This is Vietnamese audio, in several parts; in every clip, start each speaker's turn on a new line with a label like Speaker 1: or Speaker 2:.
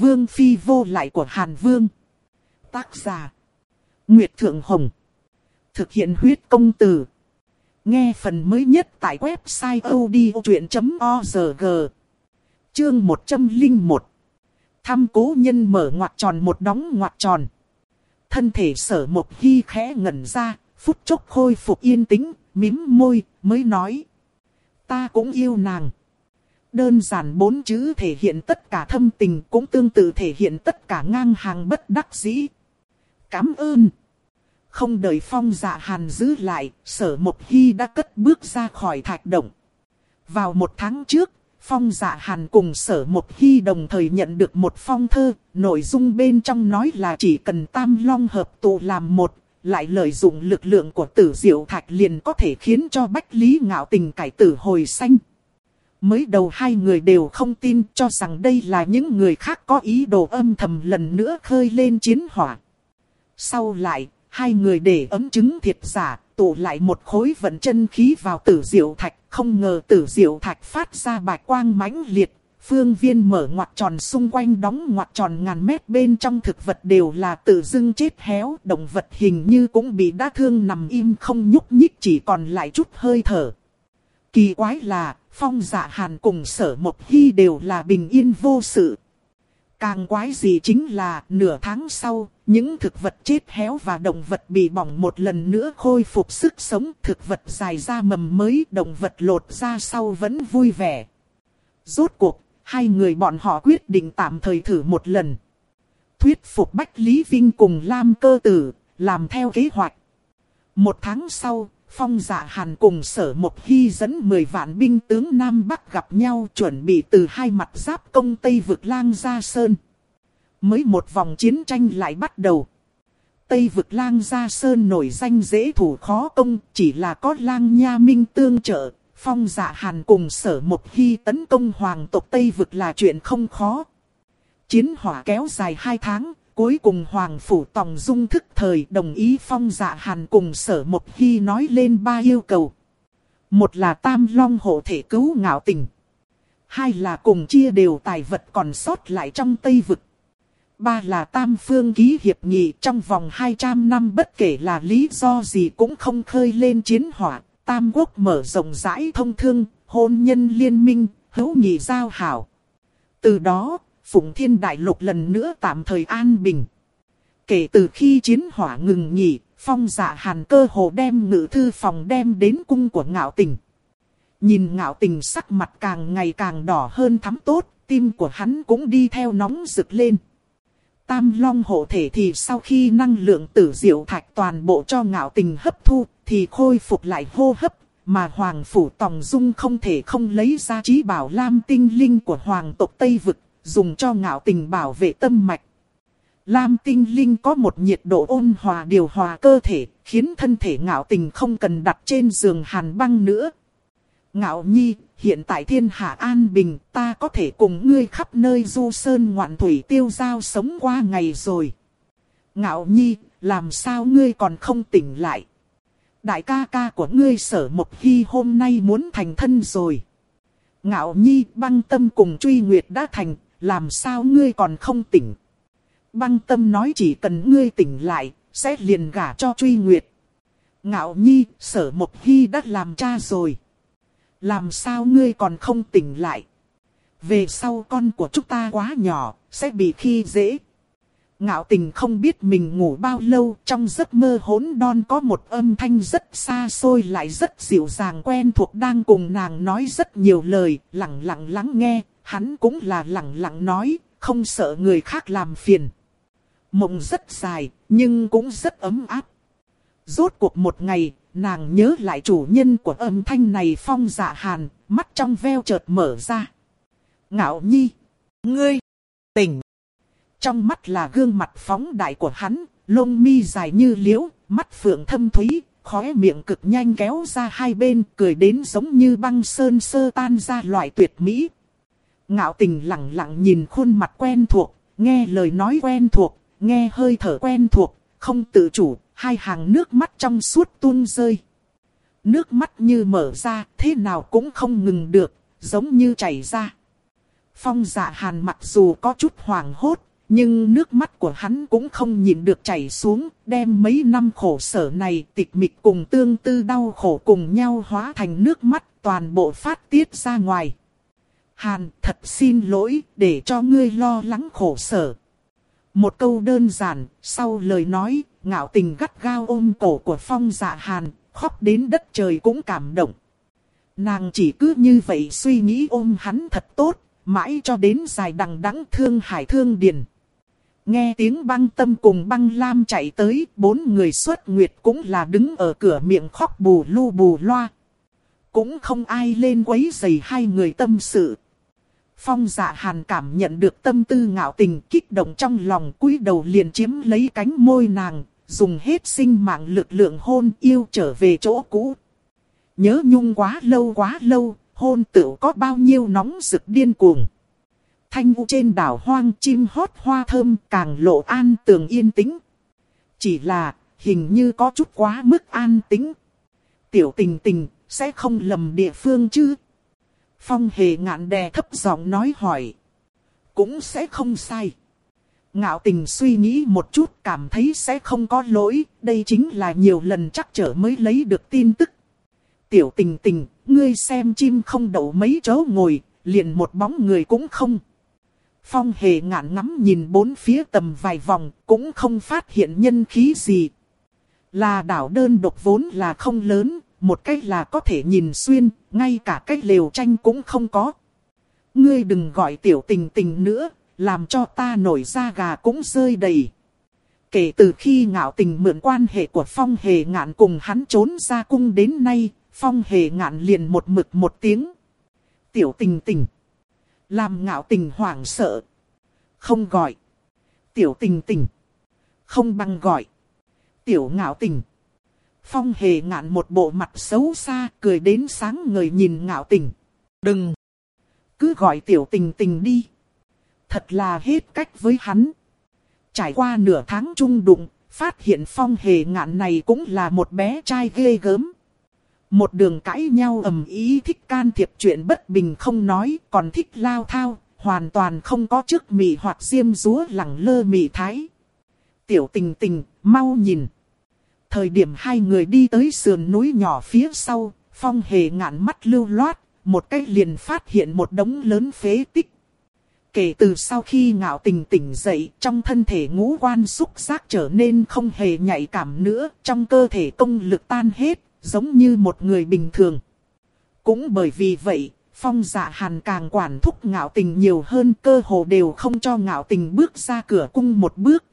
Speaker 1: Vương Phi vô lại của Hàn Vương. Tác giả. Nguyệt Thượng Hồng. Thực hiện huyết công từ. Nghe phần mới nhất tại website odchuyện.org. Chương 101. Thăm cố nhân mở ngoặt tròn một đóng ngoặt tròn. Thân thể sở một hy khẽ ngẩn ra, phút chốc khôi phục yên tĩnh, mím môi, mới nói. Ta cũng yêu nàng. Đơn giản bốn chữ thể hiện tất cả thâm tình cũng tương tự thể hiện tất cả ngang hàng bất đắc dĩ. Cảm ơn. Không đợi phong dạ hàn giữ lại, sở một hy đã cất bước ra khỏi thạch động. Vào một tháng trước, phong dạ hàn cùng sở một hy đồng thời nhận được một phong thơ, nội dung bên trong nói là chỉ cần tam long hợp tụ làm một, lại lợi dụng lực lượng của tử diệu thạch liền có thể khiến cho bách lý ngạo tình cải tử hồi sanh. Mới đầu hai người đều không tin cho rằng đây là những người khác có ý đồ âm thầm lần nữa khơi lên chiến hỏa. Sau lại, hai người để ấm chứng thiệt giả, tụ lại một khối vận chân khí vào tử diệu thạch. Không ngờ tử diệu thạch phát ra bạch quang mãnh liệt, phương viên mở ngoặt tròn xung quanh đóng ngoặt tròn ngàn mét bên trong thực vật đều là tự dưng chết héo. Động vật hình như cũng bị đa thương nằm im không nhúc nhích chỉ còn lại chút hơi thở. Kỳ quái là, phong dạ hàn cùng sở một hy đều là bình yên vô sự. Càng quái gì chính là nửa tháng sau, những thực vật chết héo và động vật bị bỏng một lần nữa khôi phục sức sống. Thực vật dài ra mầm mới, động vật lột ra sau vẫn vui vẻ. Rốt cuộc, hai người bọn họ quyết định tạm thời thử một lần. Thuyết phục Bách Lý Vinh cùng Lam cơ tử, làm theo kế hoạch. Một tháng sau, Phong dạ hàn cùng sở một hy dẫn 10 vạn binh tướng Nam Bắc gặp nhau chuẩn bị từ hai mặt giáp công Tây vực lang ra sơn. Mới một vòng chiến tranh lại bắt đầu. Tây vực lang ra sơn nổi danh dễ thủ khó công, chỉ là có lang nha minh tương trợ. Phong dạ hàn cùng sở một hy tấn công hoàng tộc Tây vực là chuyện không khó. Chiến hỏa kéo dài hai tháng, Cuối cùng Hoàng Phủ Tòng Dung thức thời đồng ý phong dạ hàn cùng sở một khi nói lên ba yêu cầu. Một là tam long hộ thể cứu ngạo tình. Hai là cùng chia đều tài vật còn sót lại trong Tây Vực. Ba là tam phương ký hiệp nghị trong vòng 200 năm bất kể là lý do gì cũng không khơi lên chiến hỏa. Tam quốc mở rộng rãi thông thương, hôn nhân liên minh, hữu nghị giao hảo. Từ đó, Phụng Thiên Đại Lục lần nữa tạm thời an bình. Kể từ khi chiến hỏa ngừng nghỉ, phong dạ hàn cơ hồ đem ngự thư phòng đem đến cung của ngạo tình. Nhìn ngạo tình sắc mặt càng ngày càng đỏ hơn thắm tốt, tim của hắn cũng đi theo nóng rực lên. Tam long hộ thể thì sau khi năng lượng tử diệu thạch toàn bộ cho ngạo tình hấp thu, thì khôi phục lại hô hấp, mà Hoàng Phủ Tòng Dung không thể không lấy ra trí bảo lam tinh linh của Hoàng tộc Tây Vực, dùng cho ngạo tình bảo vệ tâm mạch. Lam tinh linh có một nhiệt độ ôn hòa điều hòa cơ thể, khiến thân thể ngạo tình không cần đặt trên giường hàn băng nữa. Ngạo nhi, hiện tại thiên hạ an bình, ta có thể cùng ngươi khắp nơi du sơn ngoạn thủy tiêu giao sống qua ngày rồi. Ngạo nhi, làm sao ngươi còn không tỉnh lại? Đại ca ca của ngươi sở một hy hôm nay muốn thành thân rồi. Ngạo nhi băng tâm cùng truy nguyệt đã thành, làm sao ngươi còn không tỉnh? Băng tâm nói chỉ cần ngươi tỉnh lại, sẽ liền gả cho truy nguyệt. Ngạo nhi, sở một hy đã làm cha rồi. Làm sao ngươi còn không tỉnh lại? Về sau con của chúng ta quá nhỏ, sẽ bị khi dễ. Ngạo tình không biết mình ngủ bao lâu, trong giấc mơ hỗn đon có một âm thanh rất xa xôi lại rất dịu dàng quen thuộc đang cùng nàng nói rất nhiều lời, lặng lặng lắng nghe, hắn cũng là lặng lặng nói, không sợ người khác làm phiền. Mộng rất dài, nhưng cũng rất ấm áp. Rốt cuộc một ngày, nàng nhớ lại chủ nhân của âm thanh này phong dạ hàn, mắt trong veo chợt mở ra. Ngạo nhi, ngươi, tỉnh. Trong mắt là gương mặt phóng đại của hắn, lông mi dài như liễu, mắt phượng thâm thúy, khóe miệng cực nhanh kéo ra hai bên, cười đến giống như băng sơn sơ tan ra loại tuyệt mỹ. Ngạo tình lặng lặng nhìn khuôn mặt quen thuộc, nghe lời nói quen thuộc, nghe hơi thở quen thuộc, không tự chủ, hai hàng nước mắt trong suốt tuôn rơi. Nước mắt như mở ra, thế nào cũng không ngừng được, giống như chảy ra. Phong dạ hàn mặc dù có chút hoảng hốt, nhưng nước mắt của hắn cũng không nhìn được chảy xuống, đem mấy năm khổ sở này tịch mịch cùng tương tư đau khổ cùng nhau hóa thành nước mắt toàn bộ phát tiết ra ngoài. Hàn thật xin lỗi để cho ngươi lo lắng khổ sở. Một câu đơn giản, sau lời nói, ngạo tình gắt gao ôm cổ của phong dạ hàn, khóc đến đất trời cũng cảm động. Nàng chỉ cứ như vậy suy nghĩ ôm hắn thật tốt, mãi cho đến dài đằng đẵng thương hải thương điền. Nghe tiếng băng tâm cùng băng lam chạy tới, bốn người xuất nguyệt cũng là đứng ở cửa miệng khóc bù lu bù loa. Cũng không ai lên quấy giày hai người tâm sự. Phong dạ hàn cảm nhận được tâm tư ngạo tình kích động trong lòng cúi đầu liền chiếm lấy cánh môi nàng, dùng hết sinh mạng lực lượng hôn yêu trở về chỗ cũ. Nhớ nhung quá lâu quá lâu, hôn tựu có bao nhiêu nóng rực điên cuồng. Thanh vũ trên đảo hoang chim hót hoa thơm càng lộ an tường yên tĩnh. Chỉ là, hình như có chút quá mức an tĩnh. Tiểu tình tình, sẽ không lầm địa phương chứ? Phong hề ngạn đè thấp giọng nói hỏi. Cũng sẽ không sai. Ngạo tình suy nghĩ một chút cảm thấy sẽ không có lỗi, đây chính là nhiều lần chắc trở mới lấy được tin tức. Tiểu tình tình, ngươi xem chim không đậu mấy chỗ ngồi, liền một bóng người cũng không. Phong hề ngạn ngắm nhìn bốn phía tầm vài vòng, cũng không phát hiện nhân khí gì. Là đảo đơn độc vốn là không lớn, một cách là có thể nhìn xuyên, ngay cả cách lều tranh cũng không có. Ngươi đừng gọi tiểu tình tình nữa, làm cho ta nổi da gà cũng rơi đầy. Kể từ khi ngạo tình mượn quan hệ của Phong Hề Ngạn cùng hắn trốn ra cung đến nay, Phong Hề Ngạn liền một mực một tiếng. Tiểu tình tình. Làm ngạo tình hoảng sợ. Không gọi. Tiểu tình tình. Không bằng gọi. Tiểu ngạo tình. Phong hề ngạn một bộ mặt xấu xa, cười đến sáng người nhìn ngạo tình. Đừng! Cứ gọi tiểu tình tình đi. Thật là hết cách với hắn. Trải qua nửa tháng chung đụng, phát hiện phong hề ngạn này cũng là một bé trai ghê gớm. Một đường cãi nhau ầm ý thích can thiệp chuyện bất bình không nói, còn thích lao thao, hoàn toàn không có chức mị hoặc diêm rúa lẳng lơ mị thái. Tiểu tình tình, mau nhìn. Thời điểm hai người đi tới sườn núi nhỏ phía sau, phong hề ngạn mắt lưu loát, một cách liền phát hiện một đống lớn phế tích. Kể từ sau khi ngạo tình tỉnh dậy, trong thân thể ngũ quan xúc giác trở nên không hề nhạy cảm nữa, trong cơ thể công lực tan hết, giống như một người bình thường. Cũng bởi vì vậy, phong dạ hàn càng quản thúc ngạo tình nhiều hơn cơ hồ đều không cho ngạo tình bước ra cửa cung một bước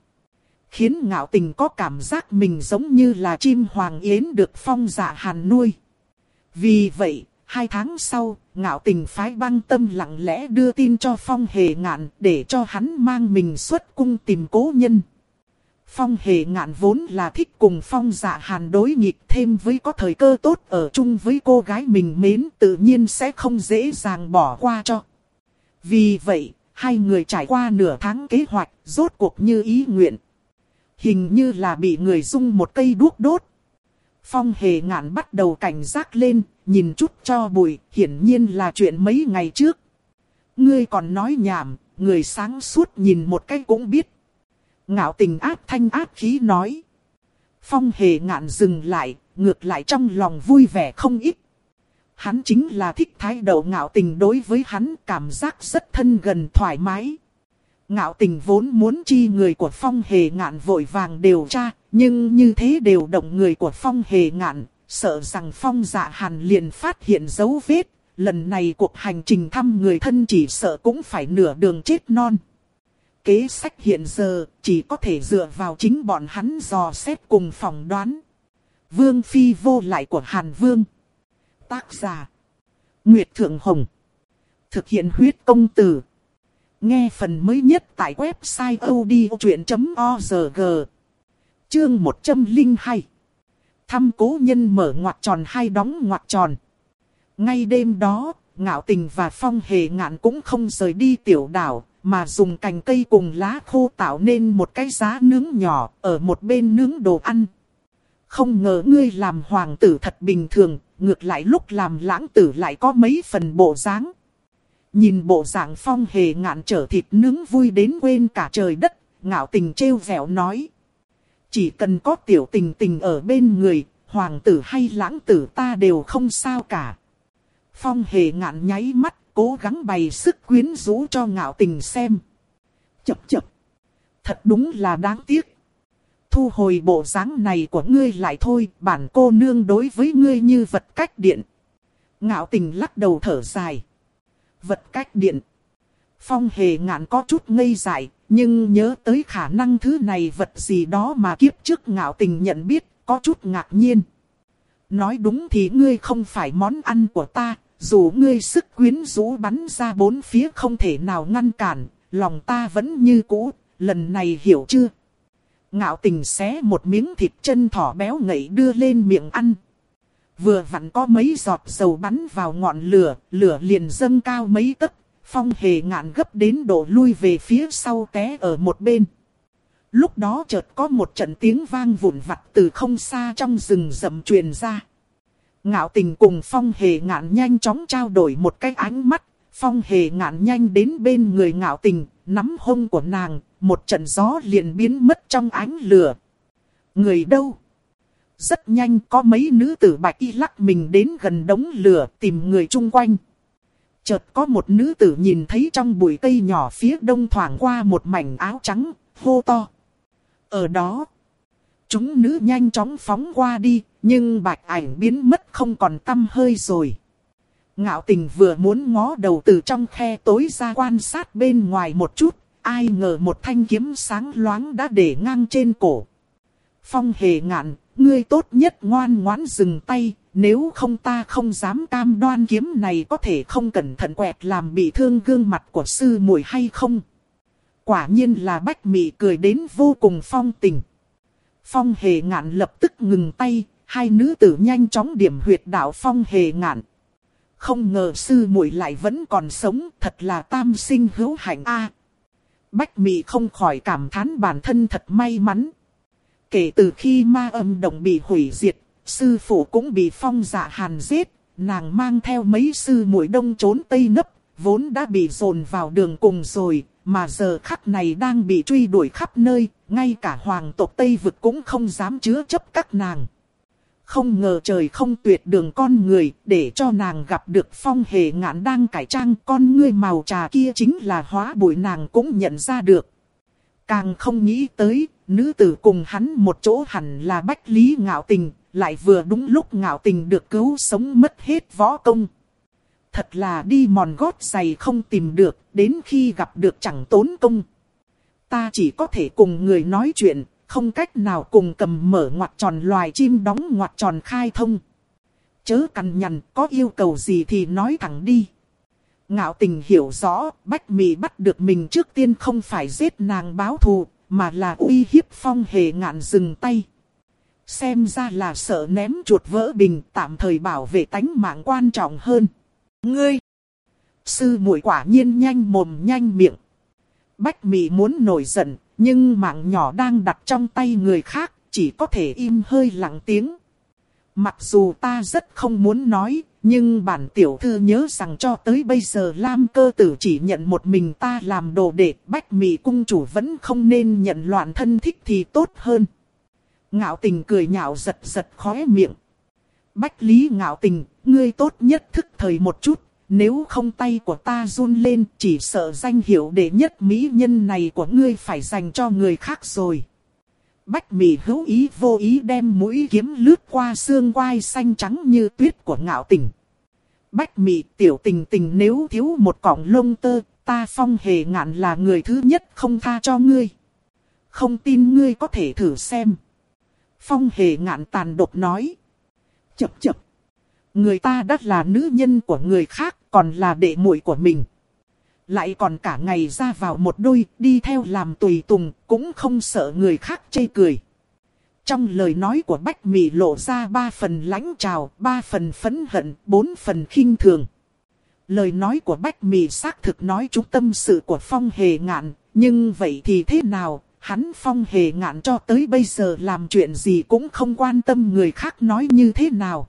Speaker 1: khiến ngạo tình có cảm giác mình giống như là chim hoàng yến được phong dạ hàn nuôi. Vì vậy, hai tháng sau, ngạo tình phái băng tâm lặng lẽ đưa tin cho phong hề ngạn để cho hắn mang mình xuất cung tìm cố nhân. Phong hề ngạn vốn là thích cùng phong dạ hàn đối nghịch thêm với có thời cơ tốt ở chung với cô gái mình mến tự nhiên sẽ không dễ dàng bỏ qua cho. Vì vậy, hai người trải qua nửa tháng kế hoạch rốt cuộc như ý nguyện. Hình như là bị người dung một cây đuốc đốt. Phong hề ngạn bắt đầu cảnh giác lên, nhìn chút cho bụi, hiển nhiên là chuyện mấy ngày trước. Ngươi còn nói nhảm, người sáng suốt nhìn một cái cũng biết. Ngạo tình ác thanh ác khí nói. Phong hề ngạn dừng lại, ngược lại trong lòng vui vẻ không ít. Hắn chính là thích thái độ ngạo tình đối với hắn cảm giác rất thân gần thoải mái. Ngạo tình vốn muốn chi người của phong hề ngạn vội vàng điều tra, nhưng như thế đều động người của phong hề ngạn, sợ rằng phong dạ hàn liền phát hiện dấu vết, lần này cuộc hành trình thăm người thân chỉ sợ cũng phải nửa đường chết non. Kế sách hiện giờ chỉ có thể dựa vào chính bọn hắn dò xét cùng phỏng đoán. Vương Phi vô lại của Hàn Vương. Tác giả. Nguyệt Thượng Hồng. Thực hiện huyết công từ. Nghe phần mới nhất tại website odchuyện.org Chương 102 Thăm cố nhân mở ngoặc tròn hay đóng ngoặc tròn. Ngay đêm đó, Ngạo Tình và Phong Hề Ngạn cũng không rời đi tiểu đảo Mà dùng cành cây cùng lá khô tạo nên một cái giá nướng nhỏ ở một bên nướng đồ ăn. Không ngờ ngươi làm hoàng tử thật bình thường Ngược lại lúc làm lãng tử lại có mấy phần bộ dáng. Nhìn bộ dạng phong hề ngạn trở thịt nướng vui đến quên cả trời đất, ngạo tình trêu vẹo nói. Chỉ cần có tiểu tình tình ở bên người, hoàng tử hay lãng tử ta đều không sao cả. Phong hề ngạn nháy mắt, cố gắng bày sức quyến rũ cho ngạo tình xem. Chập chập. Thật đúng là đáng tiếc. Thu hồi bộ dáng này của ngươi lại thôi, bản cô nương đối với ngươi như vật cách điện. Ngạo tình lắc đầu thở dài. Vật cách điện. Phong hề ngạn có chút ngây dại, nhưng nhớ tới khả năng thứ này vật gì đó mà kiếp trước ngạo tình nhận biết, có chút ngạc nhiên. Nói đúng thì ngươi không phải món ăn của ta, dù ngươi sức quyến rũ bắn ra bốn phía không thể nào ngăn cản, lòng ta vẫn như cũ, lần này hiểu chưa? Ngạo tình xé một miếng thịt chân thỏ béo ngậy đưa lên miệng ăn. Vừa vặn có mấy giọt dầu bắn vào ngọn lửa, lửa liền dâng cao mấy tấc, phong hề ngạn gấp đến độ lui về phía sau té ở một bên. Lúc đó chợt có một trận tiếng vang vụn vặt từ không xa trong rừng rậm truyền ra. Ngạo tình cùng phong hề ngạn nhanh chóng trao đổi một cái ánh mắt, phong hề ngạn nhanh đến bên người ngạo tình, nắm hông của nàng, một trận gió liền biến mất trong ánh lửa. Người đâu? Rất nhanh có mấy nữ tử bạch y lắc mình đến gần đống lửa tìm người chung quanh. Chợt có một nữ tử nhìn thấy trong bụi cây nhỏ phía đông thoảng qua một mảnh áo trắng, hô to. Ở đó, chúng nữ nhanh chóng phóng qua đi, nhưng bạch ảnh biến mất không còn tâm hơi rồi. Ngạo tình vừa muốn ngó đầu từ trong khe tối ra quan sát bên ngoài một chút, ai ngờ một thanh kiếm sáng loáng đã để ngang trên cổ. Phong hề ngạn, ngươi tốt nhất ngoan ngoãn dừng tay, nếu không ta không dám cam đoan kiếm này có thể không cẩn thận quẹt làm bị thương gương mặt của sư muội hay không. Quả nhiên là bách mị cười đến vô cùng phong tình. Phong hề ngạn lập tức ngừng tay, hai nữ tử nhanh chóng điểm huyệt đạo phong hề ngạn. Không ngờ sư muội lại vẫn còn sống, thật là tam sinh hữu hạnh a. Bách mị không khỏi cảm thán bản thân thật may mắn. Kể từ khi ma âm đồng bị hủy diệt, sư phụ cũng bị phong dạ hàn giết, nàng mang theo mấy sư muội đông trốn tây nấp, vốn đã bị dồn vào đường cùng rồi, mà giờ khắc này đang bị truy đuổi khắp nơi, ngay cả hoàng tộc Tây vực cũng không dám chứa chấp các nàng. Không ngờ trời không tuyệt đường con người, để cho nàng gặp được phong hề ngạn đang cải trang con ngươi màu trà kia chính là hóa bụi nàng cũng nhận ra được. Càng không nghĩ tới, nữ tử cùng hắn một chỗ hẳn là bách lý ngạo tình, lại vừa đúng lúc ngạo tình được cứu sống mất hết võ công. Thật là đi mòn gót giày không tìm được, đến khi gặp được chẳng tốn công. Ta chỉ có thể cùng người nói chuyện, không cách nào cùng cầm mở ngoặt tròn loài chim đóng ngoặt tròn khai thông. Chớ cằn nhằn, có yêu cầu gì thì nói thẳng đi. Ngạo tình hiểu rõ, Bách Mị bắt được mình trước tiên không phải giết nàng báo thù, mà là uy hiếp phong hề ngạn dừng tay. Xem ra là sợ ném chuột vỡ bình, tạm thời bảo vệ tánh mạng quan trọng hơn. Ngươi! Sư muội quả nhiên nhanh mồm nhanh miệng. Bách Mị muốn nổi giận, nhưng mạng nhỏ đang đặt trong tay người khác, chỉ có thể im hơi lặng tiếng. Mặc dù ta rất không muốn nói, nhưng bản tiểu thư nhớ rằng cho tới bây giờ Lam cơ tử chỉ nhận một mình ta làm đồ đệ, bách mị cung chủ vẫn không nên nhận loạn thân thích thì tốt hơn. Ngạo tình cười nhạo giật giật khóe miệng. Bách lý ngạo tình, ngươi tốt nhất thức thời một chút, nếu không tay của ta run lên chỉ sợ danh hiệu đệ nhất mỹ nhân này của ngươi phải dành cho người khác rồi. Bách mì hữu ý vô ý đem mũi kiếm lướt qua xương quai xanh trắng như tuyết của ngạo tình. Bách mì tiểu tình tình nếu thiếu một cọng lông tơ, ta phong hề ngạn là người thứ nhất không tha cho ngươi. Không tin ngươi có thể thử xem. Phong hề ngạn tàn độc nói. Chập chập. Người ta đã là nữ nhân của người khác, còn là đệ muội của mình. Lại còn cả ngày ra vào một đôi, đi theo làm tùy tùng, cũng không sợ người khác chê cười. Trong lời nói của Bách Mị lộ ra ba phần lãnh trào, ba phần phấn hận, bốn phần khinh thường. Lời nói của Bách Mị xác thực nói chúng tâm sự của Phong Hề Ngạn, nhưng vậy thì thế nào, hắn Phong Hề Ngạn cho tới bây giờ làm chuyện gì cũng không quan tâm người khác nói như thế nào.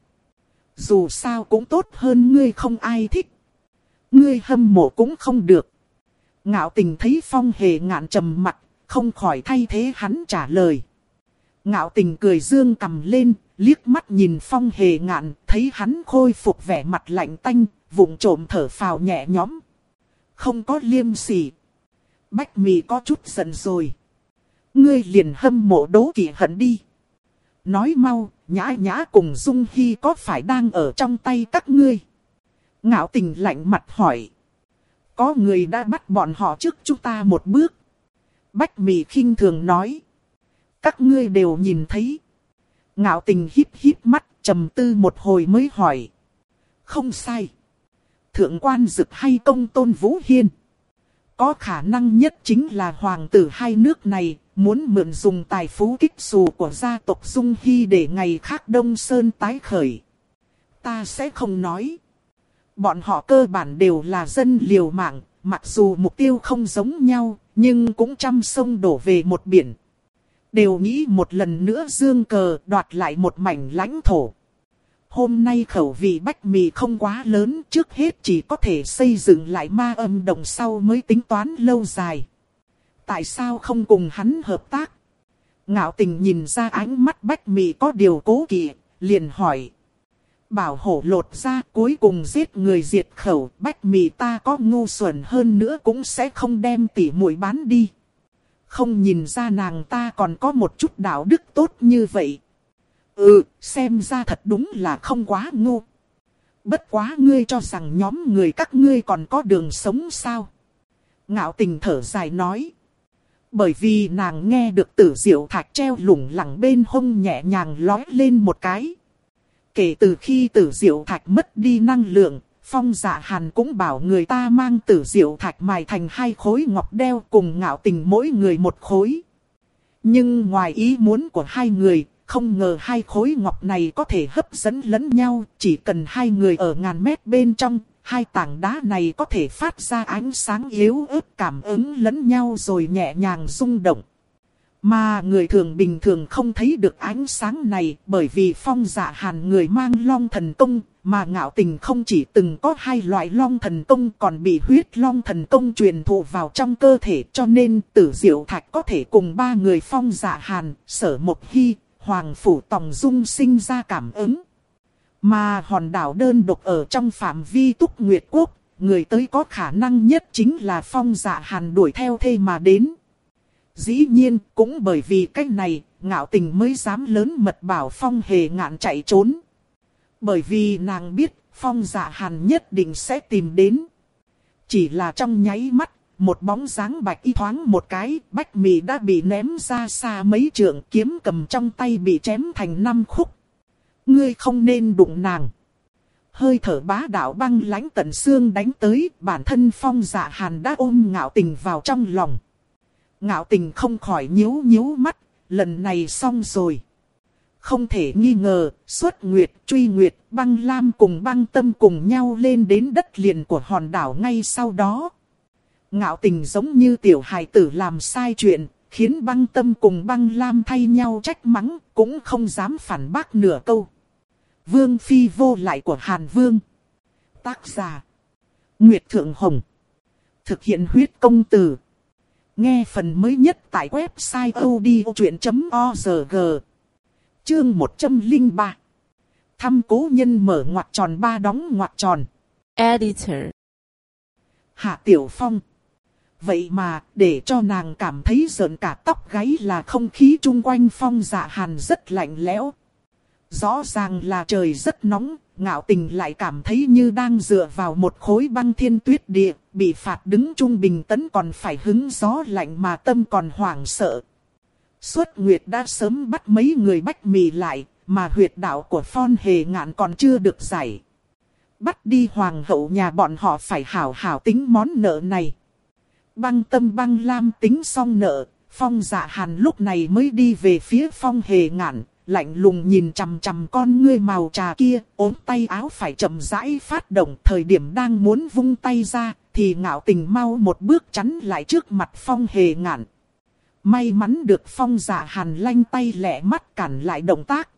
Speaker 1: Dù sao cũng tốt hơn ngươi không ai thích. Ngươi hâm mộ cũng không được. Ngạo tình thấy phong hề ngạn trầm mặt, không khỏi thay thế hắn trả lời. Ngạo tình cười dương cầm lên, liếc mắt nhìn phong hề ngạn, thấy hắn khôi phục vẻ mặt lạnh tanh, vụng trộm thở phào nhẹ nhõm. Không có liêm sỉ. Bách mì có chút giận rồi. Ngươi liền hâm mộ đố kỵ hận đi. Nói mau, nhã nhã cùng Dung Hy có phải đang ở trong tay các ngươi? Ngạo tình lạnh mặt hỏi. Có người đã bắt bọn họ trước chúng ta một bước. Bách mì khinh thường nói. Các ngươi đều nhìn thấy. Ngạo tình híp híp mắt, trầm tư một hồi mới hỏi. Không sai. Thượng quan dực hay công tôn vũ hiên. Có khả năng nhất chính là hoàng tử hai nước này, muốn mượn dùng tài phú kích xù của gia tộc Dung Hy để ngày khác Đông Sơn tái khởi. Ta sẽ không nói. Bọn họ cơ bản đều là dân liều mạng, mặc dù mục tiêu không giống nhau, nhưng cũng trăm sông đổ về một biển. Đều nghĩ một lần nữa dương cờ đoạt lại một mảnh lãnh thổ. Hôm nay khẩu vị bách mì không quá lớn, trước hết chỉ có thể xây dựng lại ma âm đồng sau mới tính toán lâu dài. Tại sao không cùng hắn hợp tác? Ngạo tình nhìn ra ánh mắt bách mì có điều cố kỵ, liền hỏi. Bảo hổ lột ra cuối cùng giết người diệt khẩu, bách mì ta có ngu xuẩn hơn nữa cũng sẽ không đem tỉ muội bán đi. Không nhìn ra nàng ta còn có một chút đạo đức tốt như vậy. Ừ, xem ra thật đúng là không quá ngu. Bất quá ngươi cho rằng nhóm người các ngươi còn có đường sống sao? Ngạo tình thở dài nói. Bởi vì nàng nghe được tử diệu thạch treo lủng lẳng bên hông nhẹ nhàng lói lên một cái. Kể từ khi tử diệu thạch mất đi năng lượng, phong dạ hàn cũng bảo người ta mang tử diệu thạch mài thành hai khối ngọc đeo cùng ngạo tình mỗi người một khối. Nhưng ngoài ý muốn của hai người, không ngờ hai khối ngọc này có thể hấp dẫn lẫn nhau, chỉ cần hai người ở ngàn mét bên trong, hai tảng đá này có thể phát ra ánh sáng yếu ớt cảm ứng lẫn nhau rồi nhẹ nhàng rung động. Mà người thường bình thường không thấy được ánh sáng này bởi vì phong dạ hàn người mang long thần công, mà ngạo tình không chỉ từng có hai loại long thần công còn bị huyết long thần công truyền thụ vào trong cơ thể cho nên tử diệu thạch có thể cùng ba người phong dạ hàn, sở một hy, hoàng phủ tòng dung sinh ra cảm ứng. Mà hòn đảo đơn độc ở trong phạm vi túc nguyệt quốc, người tới có khả năng nhất chính là phong dạ hàn đuổi theo thê mà đến. Dĩ nhiên, cũng bởi vì cách này, ngạo tình mới dám lớn mật bảo phong hề ngạn chạy trốn. Bởi vì nàng biết, phong dạ hàn nhất định sẽ tìm đến. Chỉ là trong nháy mắt, một bóng dáng bạch y thoáng một cái, bách mì đã bị ném ra xa mấy trượng kiếm cầm trong tay bị chém thành năm khúc. Ngươi không nên đụng nàng. Hơi thở bá đạo băng lãnh tận xương đánh tới, bản thân phong dạ hàn đã ôm ngạo tình vào trong lòng. Ngạo tình không khỏi nhíu nhíu mắt, lần này xong rồi. Không thể nghi ngờ, xuất nguyệt, truy nguyệt, băng lam cùng băng tâm cùng nhau lên đến đất liền của hòn đảo ngay sau đó. Ngạo tình giống như tiểu hài tử làm sai chuyện, khiến băng tâm cùng băng lam thay nhau trách mắng, cũng không dám phản bác nửa câu. Vương phi vô lại của Hàn Vương. Tác giả. Nguyệt Thượng Hồng. Thực hiện huyết công từ. Nghe phần mới nhất tại website odchuyện.org. Chương 103. Thăm cố nhân mở ngoặc tròn ba đóng ngoặc tròn.
Speaker 2: Editor.
Speaker 1: Hạ Tiểu Phong. Vậy mà, để cho nàng cảm thấy giận cả tóc gáy là không khí chung quanh phong dạ hàn rất lạnh lẽo. Rõ ràng là trời rất nóng, ngạo tình lại cảm thấy như đang dựa vào một khối băng thiên tuyết địa, bị phạt đứng trung bình tấn còn phải hứng gió lạnh mà tâm còn hoảng sợ. Suốt Nguyệt đã sớm bắt mấy người bách mì lại, mà huyệt đạo của Phon Hề Ngạn còn chưa được giải. Bắt đi hoàng hậu nhà bọn họ phải hảo hảo tính món nợ này. Băng tâm băng lam tính xong nợ, phong dạ hàn lúc này mới đi về phía phong hề ngạn, lạnh lùng nhìn chằm chằm con ngươi màu trà kia, ốm tay áo phải chậm rãi phát động thời điểm đang muốn vung tay ra, thì ngạo tình mau một bước chắn lại trước mặt phong hề ngạn. May mắn được phong giả hàn lanh tay lẻ mắt cản lại động tác.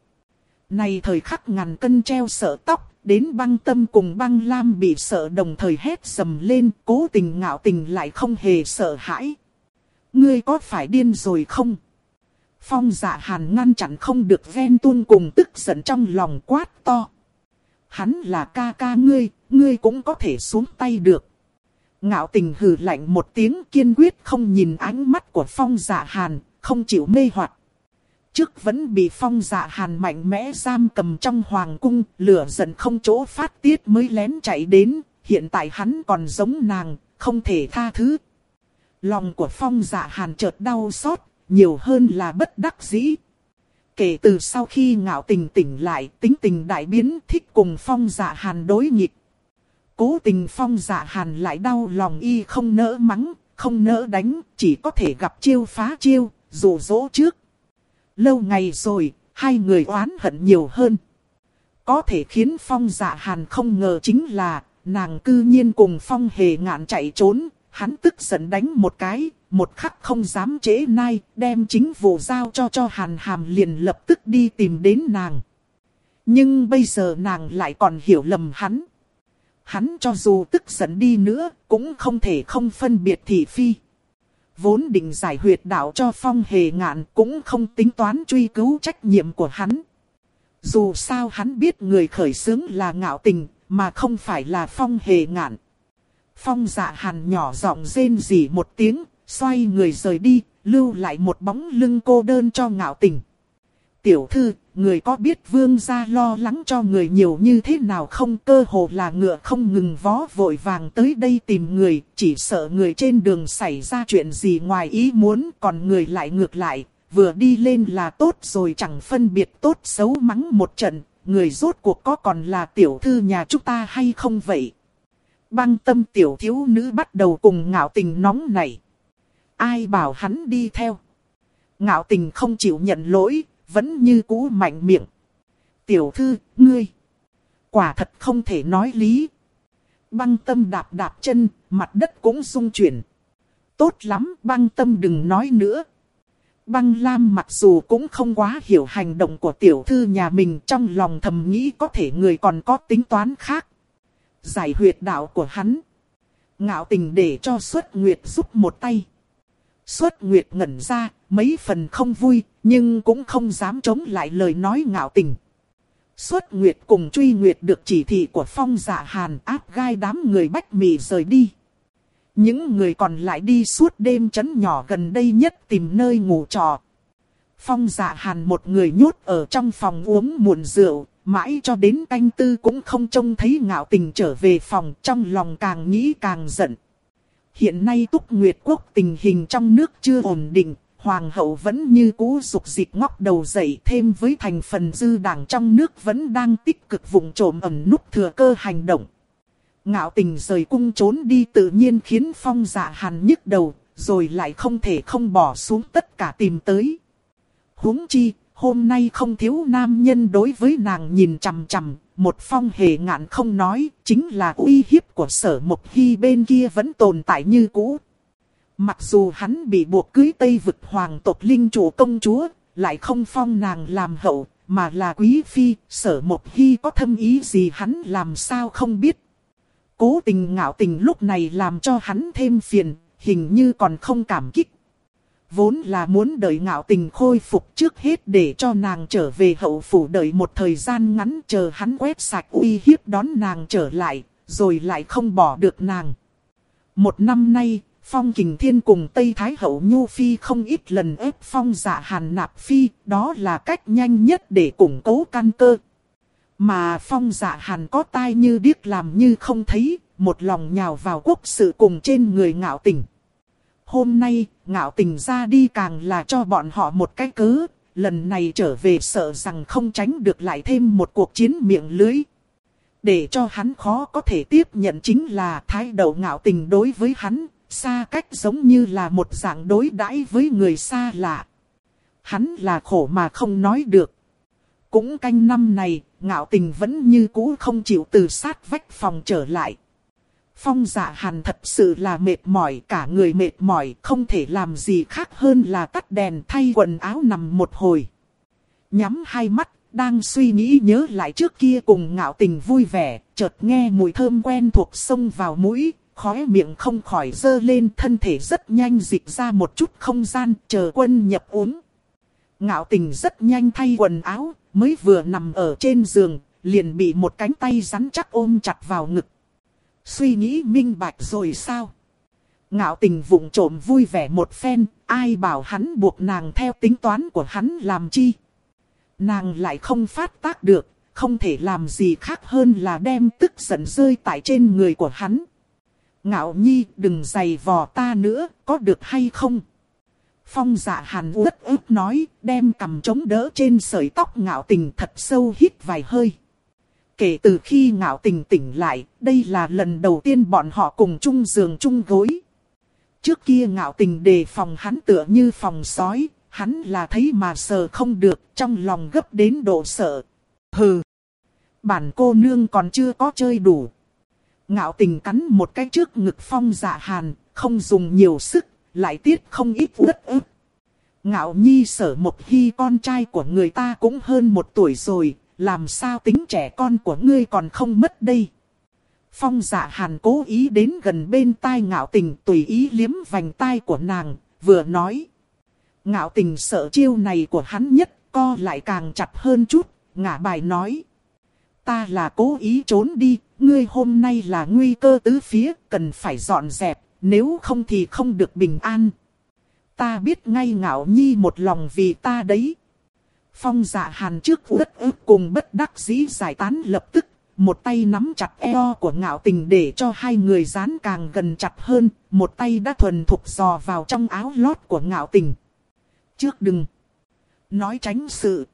Speaker 1: Này thời khắc ngàn cân treo sợ tóc, đến băng tâm cùng băng lam bị sợ đồng thời hét sầm lên, cố tình ngạo tình lại không hề sợ hãi. Ngươi có phải điên rồi không? Phong dạ hàn ngăn chặn không được ven tuôn cùng tức giận trong lòng quát to. Hắn là ca ca ngươi, ngươi cũng có thể xuống tay được. Ngạo tình hừ lạnh một tiếng kiên quyết không nhìn ánh mắt của phong dạ hàn, không chịu mê hoặc. Trước vẫn bị phong dạ hàn mạnh mẽ giam cầm trong hoàng cung, lửa giận không chỗ phát tiết mới lén chạy đến, hiện tại hắn còn giống nàng, không thể tha thứ. Lòng của phong dạ hàn chợt đau xót, nhiều hơn là bất đắc dĩ. Kể từ sau khi ngạo tình tỉnh lại, tính tình đại biến thích cùng phong dạ hàn đối nghịch. Cố tình phong dạ hàn lại đau lòng y không nỡ mắng, không nỡ đánh, chỉ có thể gặp chiêu phá chiêu, dù dỗ trước. Lâu ngày rồi, hai người oán hận nhiều hơn. Có thể khiến phong dạ hàn không ngờ chính là, nàng cư nhiên cùng phong hề ngạn chạy trốn, hắn tức giận đánh một cái, một khắc không dám chế nai, đem chính vụ giao cho cho hàn hàm liền lập tức đi tìm đến nàng. Nhưng bây giờ nàng lại còn hiểu lầm hắn. Hắn cho dù tức giận đi nữa, cũng không thể không phân biệt thị phi. Vốn định giải huyệt đạo cho phong hề ngạn cũng không tính toán truy cứu trách nhiệm của hắn. Dù sao hắn biết người khởi xướng là ngạo tình, mà không phải là phong hề ngạn. Phong dạ hàn nhỏ giọng rên rỉ một tiếng, xoay người rời đi, lưu lại một bóng lưng cô đơn cho ngạo tình. Tiểu thư, người có biết vương gia lo lắng cho người nhiều như thế nào không cơ hồ là ngựa không ngừng vó vội vàng tới đây tìm người, chỉ sợ người trên đường xảy ra chuyện gì ngoài ý muốn còn người lại ngược lại, vừa đi lên là tốt rồi chẳng phân biệt tốt xấu mắng một trận, người rốt cuộc có còn là tiểu thư nhà chúng ta hay không vậy? Băng tâm tiểu thiếu nữ bắt đầu cùng ngạo tình nóng nảy. Ai bảo hắn đi theo? Ngạo tình không chịu nhận lỗi, vẫn như cũ mạnh miệng. Tiểu thư, ngươi. Quả thật không thể nói lý. Băng tâm đạp đạp chân, mặt đất cũng rung chuyển. Tốt lắm, băng tâm đừng nói nữa. Băng Lam mặc dù cũng không quá hiểu hành động của tiểu thư nhà mình trong lòng thầm nghĩ có thể người còn có tính toán khác. Giải huyệt đạo của hắn. Ngạo tình để cho xuất nguyệt giúp một tay. Xuất nguyệt ngẩn ra, mấy phần không vui, nhưng cũng không dám chống lại lời nói ngạo tình. Xuất Nguyệt cùng truy Nguyệt được chỉ thị của phong dạ hàn áp gai đám người bách mì rời đi. Những người còn lại đi suốt đêm chấn nhỏ gần đây nhất tìm nơi ngủ trọ. Phong dạ hàn một người nhốt ở trong phòng uống muộn rượu, mãi cho đến canh tư cũng không trông thấy ngạo tình trở về phòng trong lòng càng nghĩ càng giận. Hiện nay Túc Nguyệt Quốc tình hình trong nước chưa ổn định, Hoàng hậu vẫn như cũ dục dịch ngóc đầu dậy thêm với thành phần dư đảng trong nước vẫn đang tích cực vùng trộm ẩn núp thừa cơ hành động. Ngạo tình rời cung trốn đi tự nhiên khiến phong dạ hàn nhức đầu, rồi lại không thể không bỏ xuống tất cả tìm tới. huống chi, hôm nay không thiếu nam nhân đối với nàng nhìn chằm chằm, một phong hề ngạn không nói, chính là uy hiếp của sở mộc hy bên kia vẫn tồn tại như cũ. Mặc dù hắn bị buộc cưới Tây vực hoàng tộc linh chủ công chúa, lại không phong nàng làm hậu, mà là quý phi, sở một hy có thâm ý gì hắn làm sao không biết. Cố tình ngạo tình lúc này làm cho hắn thêm phiền, hình như còn không cảm kích. Vốn là muốn đợi ngạo tình khôi phục trước hết để cho nàng trở về hậu phủ đợi một thời gian ngắn chờ hắn quét sạch uy hiếp đón nàng trở lại, rồi lại không bỏ được nàng. Một năm nay, Phong Kình Thiên cùng Tây Thái Hậu Nhu Phi không ít lần ép Phong dạ hàn nạp Phi, đó là cách nhanh nhất để củng cố căn cơ. Mà Phong dạ hàn có tai như điếc làm như không thấy, một lòng nhào vào quốc sự cùng trên người ngạo tình. Hôm nay, ngạo tình ra đi càng là cho bọn họ một cái cớ, lần này trở về sợ rằng không tránh được lại thêm một cuộc chiến miệng lưới. Để cho hắn khó có thể tiếp nhận chính là thái độ ngạo tình đối với hắn, xa cách giống như là một dạng đối đãi với người xa lạ. Hắn là khổ mà không nói được. Cũng canh năm này, ngạo tình vẫn như cũ không chịu từ sát vách phòng trở lại. Phong dạ hàn thật sự là mệt mỏi, cả người mệt mỏi, không thể làm gì khác hơn là tắt đèn thay quần áo nằm một hồi. Nhắm hai mắt, đang suy nghĩ nhớ lại trước kia cùng ngạo tình vui vẻ, chợt nghe mùi thơm quen thuộc xông vào mũi, khóe miệng không khỏi dơ lên thân thể rất nhanh dịch ra một chút không gian, chờ quân nhập uống. Ngạo tình rất nhanh thay quần áo, mới vừa nằm ở trên giường, liền bị một cánh tay rắn chắc ôm chặt vào ngực. Suy nghĩ minh bạch rồi sao? Ngạo tình vụng trộm vui vẻ một phen, ai bảo hắn buộc nàng theo tính toán của hắn làm chi. Nàng lại không phát tác được, không thể làm gì khác hơn là đem tức giận rơi tại trên người của hắn. Ngạo nhi đừng giày vò ta nữa, có được hay không? Phong dạ hàn uất ức nói, đem cầm chống đỡ trên sợi tóc ngạo tình thật sâu hít vài hơi. Kể từ khi ngạo tình tỉnh lại, đây là lần đầu tiên bọn họ cùng chung giường chung gối. Trước kia ngạo tình đề phòng hắn tựa như phòng sói, hắn là thấy mà sờ không được, trong lòng gấp đến độ sợ. Hừ! Bản cô nương còn chưa có chơi đủ. Ngạo tình cắn một cái trước ngực phong dạ hàn, không dùng nhiều sức, lại tiết không ít đất ức. Ngạo nhi sở một khi con trai của người ta cũng hơn một tuổi rồi, làm sao tính trẻ con của ngươi còn không mất đây. Phong dạ hàn cố ý đến gần bên tai ngạo tình tùy ý liếm vành tai của nàng, vừa nói. Ngạo tình sợ chiêu này của hắn nhất, co lại càng chặt hơn chút, ngả bài nói. Ta là cố ý trốn đi, ngươi hôm nay là nguy cơ tứ phía, cần phải dọn dẹp, nếu không thì không được bình an. Ta biết ngay ngạo nhi một lòng vì ta đấy. Phong dạ hàn trước đất ức cùng bất đắc dĩ giải tán lập tức, một tay nắm chặt eo của ngạo tình để cho hai người dán càng gần chặt hơn, một tay đã thuần thục dò vào trong áo lót của ngạo tình. Trước đừng nói tránh sự.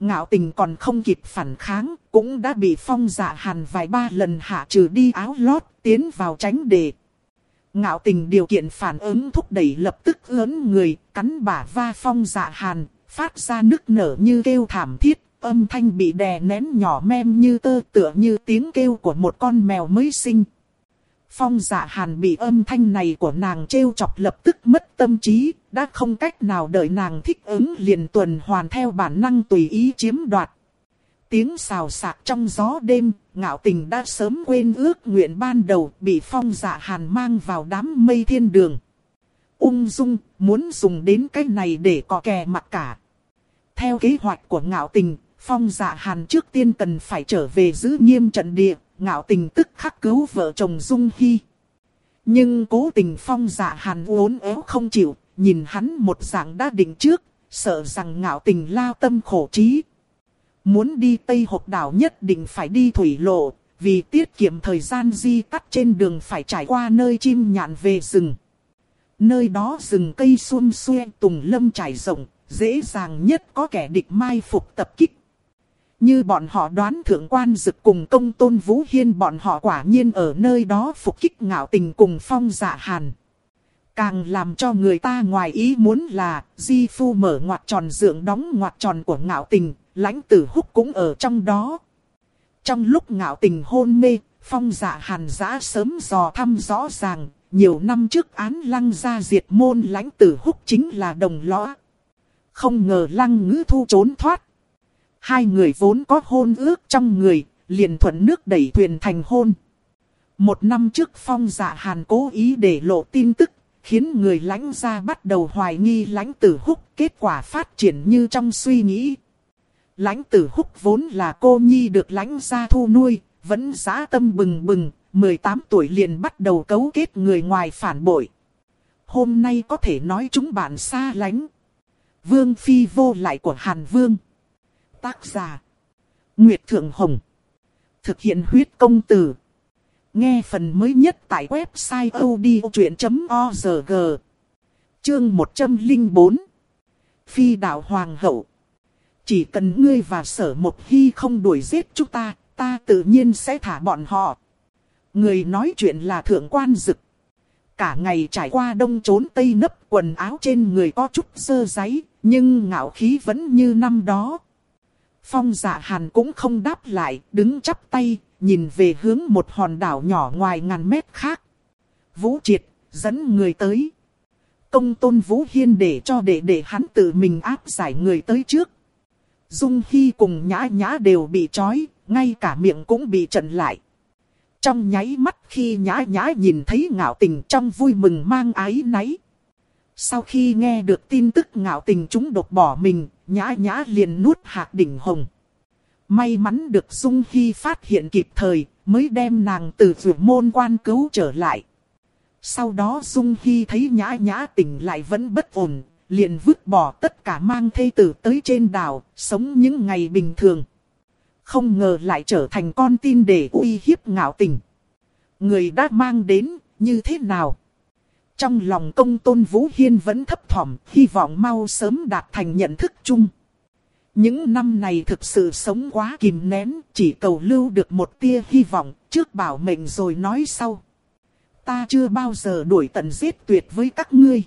Speaker 1: Ngạo tình còn không kịp phản kháng, cũng đã bị phong dạ hàn vài ba lần hạ trừ đi áo lót, tiến vào tránh đề. Ngạo tình điều kiện phản ứng thúc đẩy lập tức lớn người, cắn bả va phong dạ hàn, phát ra nức nở như kêu thảm thiết, âm thanh bị đè nén nhỏ mem như tơ tựa như tiếng kêu của một con mèo mới sinh. Phong dạ hàn bị âm thanh này của nàng trêu chọc lập tức mất tâm trí, đã không cách nào đợi nàng thích ứng liền tuần hoàn theo bản năng tùy ý chiếm đoạt. Tiếng xào xạc trong gió đêm, ngạo tình đã sớm quên ước nguyện ban đầu bị phong dạ hàn mang vào đám mây thiên đường. Ung dung, muốn dùng đến cái này để cọ kè mặt cả. Theo kế hoạch của ngạo tình, phong dạ hàn trước tiên cần phải trở về giữ nghiêm trận địa, ngạo tình tức khắc cứu vợ chồng Dung Hy. Nhưng cố tình phong dạ hàn uốn éo không chịu, nhìn hắn một dạng đã định trước, sợ rằng ngạo tình lao tâm khổ trí. Muốn đi Tây Hộp đảo nhất định phải đi thủy lộ, vì tiết kiệm thời gian di tắt trên đường phải trải qua nơi chim nhạn về rừng. Nơi đó rừng cây xuân xuê tùng lâm trải rộng, dễ dàng nhất có kẻ địch mai phục tập kích. Như bọn họ đoán thượng quan dực cùng công tôn vũ hiên bọn họ quả nhiên ở nơi đó phục kích ngạo tình cùng phong dạ hàn. Càng làm cho người ta ngoài ý muốn là Di Phu mở ngoặt tròn dưỡng đóng ngoặt tròn của ngạo tình, lãnh tử húc cũng ở trong đó. Trong lúc ngạo tình hôn mê, phong dạ hàn giã sớm dò thăm rõ ràng, nhiều năm trước án lăng ra diệt môn lãnh tử húc chính là đồng lõa. Không ngờ lăng ngữ thu trốn thoát. Hai người vốn có hôn ước trong người, liền thuận nước đẩy thuyền thành hôn. Một năm trước phong dạ hàn cố ý để lộ tin tức, khiến người lãnh gia bắt đầu hoài nghi lãnh tử húc kết quả phát triển như trong suy nghĩ. Lãnh tử húc vốn là cô nhi được lãnh gia thu nuôi, vẫn giá tâm bừng bừng, 18 tuổi liền bắt đầu cấu kết người ngoài phản bội. Hôm nay có thể nói chúng bạn xa lánh. Vương phi vô lại của Hàn Vương. Tác giả. Nguyệt Thượng Hồng. Thực hiện huyết công từ. Nghe phần mới nhất tại website odchuyện.org. Chương 104. Phi đạo Hoàng hậu. Chỉ cần ngươi và sở một hy không đuổi giết chúng ta, ta tự nhiên sẽ thả bọn họ. Người nói chuyện là thượng quan dực. Cả ngày trải qua đông trốn tây nấp quần áo trên người có chút sơ giấy, nhưng ngạo khí vẫn như năm đó. Phong dạ hàn cũng không đáp lại, đứng chắp tay, nhìn về hướng một hòn đảo nhỏ ngoài ngàn mét khác. Vũ triệt, dẫn người tới. Công tôn Vũ Hiên để cho đệ đệ hắn tự mình áp giải người tới trước. Dung Hy cùng nhã nhã đều bị trói, ngay cả miệng cũng bị trận lại. Trong nháy mắt khi nhã nhã nhìn thấy ngạo tình trong vui mừng mang ái náy. Sau khi nghe được tin tức ngạo tình chúng đột bỏ mình, nhã nhã liền nuốt hạt đỉnh hồng. May mắn được Dung Hy phát hiện kịp thời, mới đem nàng từ vượt môn quan cứu trở lại. Sau đó Dung Hy thấy nhã nhã tỉnh lại vẫn bất ổn, liền vứt bỏ tất cả mang thê tử tới trên đảo, sống những ngày bình thường. Không ngờ lại trở thành con tin để uy hiếp ngạo tình. Người đã mang đến, như thế nào? Trong lòng công tôn Vũ Hiên vẫn thấp thỏm, hy vọng mau sớm đạt thành nhận thức chung. Những năm này thực sự sống quá kìm nén, chỉ cầu lưu được một tia hy vọng, trước bảo mệnh rồi nói sau. Ta chưa bao giờ đuổi tận giết tuyệt với các ngươi.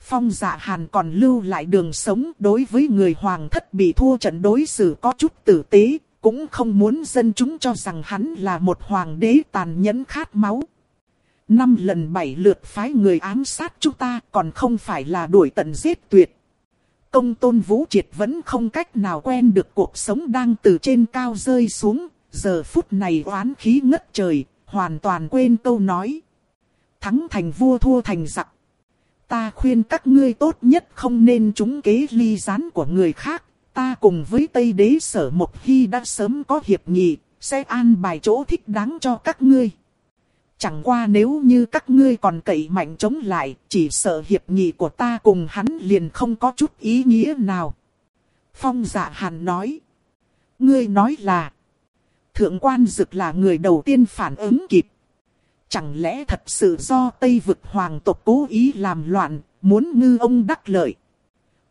Speaker 1: Phong dạ hàn còn lưu lại đường sống đối với người hoàng thất bị thua trận đối xử có chút tử tế, cũng không muốn dân chúng cho rằng hắn là một hoàng đế tàn nhẫn khát máu. Năm lần bảy lượt phái người ám sát chúng ta còn không phải là đuổi tận giết tuyệt. Công tôn vũ triệt vẫn không cách nào quen được cuộc sống đang từ trên cao rơi xuống, giờ phút này oán khí ngất trời, hoàn toàn quên câu nói. Thắng thành vua thua thành giặc. Ta khuyên các ngươi tốt nhất không nên trúng kế ly gián của người khác. Ta cùng với Tây Đế Sở Mộc Hy đã sớm có hiệp nghị, sẽ an bài chỗ thích đáng cho các ngươi. Chẳng qua nếu như các ngươi còn cậy mạnh chống lại, chỉ sợ hiệp nghị của ta cùng hắn liền không có chút ý nghĩa nào. Phong dạ hàn nói. Ngươi nói là, thượng quan dực là người đầu tiên phản ứng kịp. Chẳng lẽ thật sự do Tây vực hoàng tộc cố ý làm loạn, muốn ngư ông đắc lợi.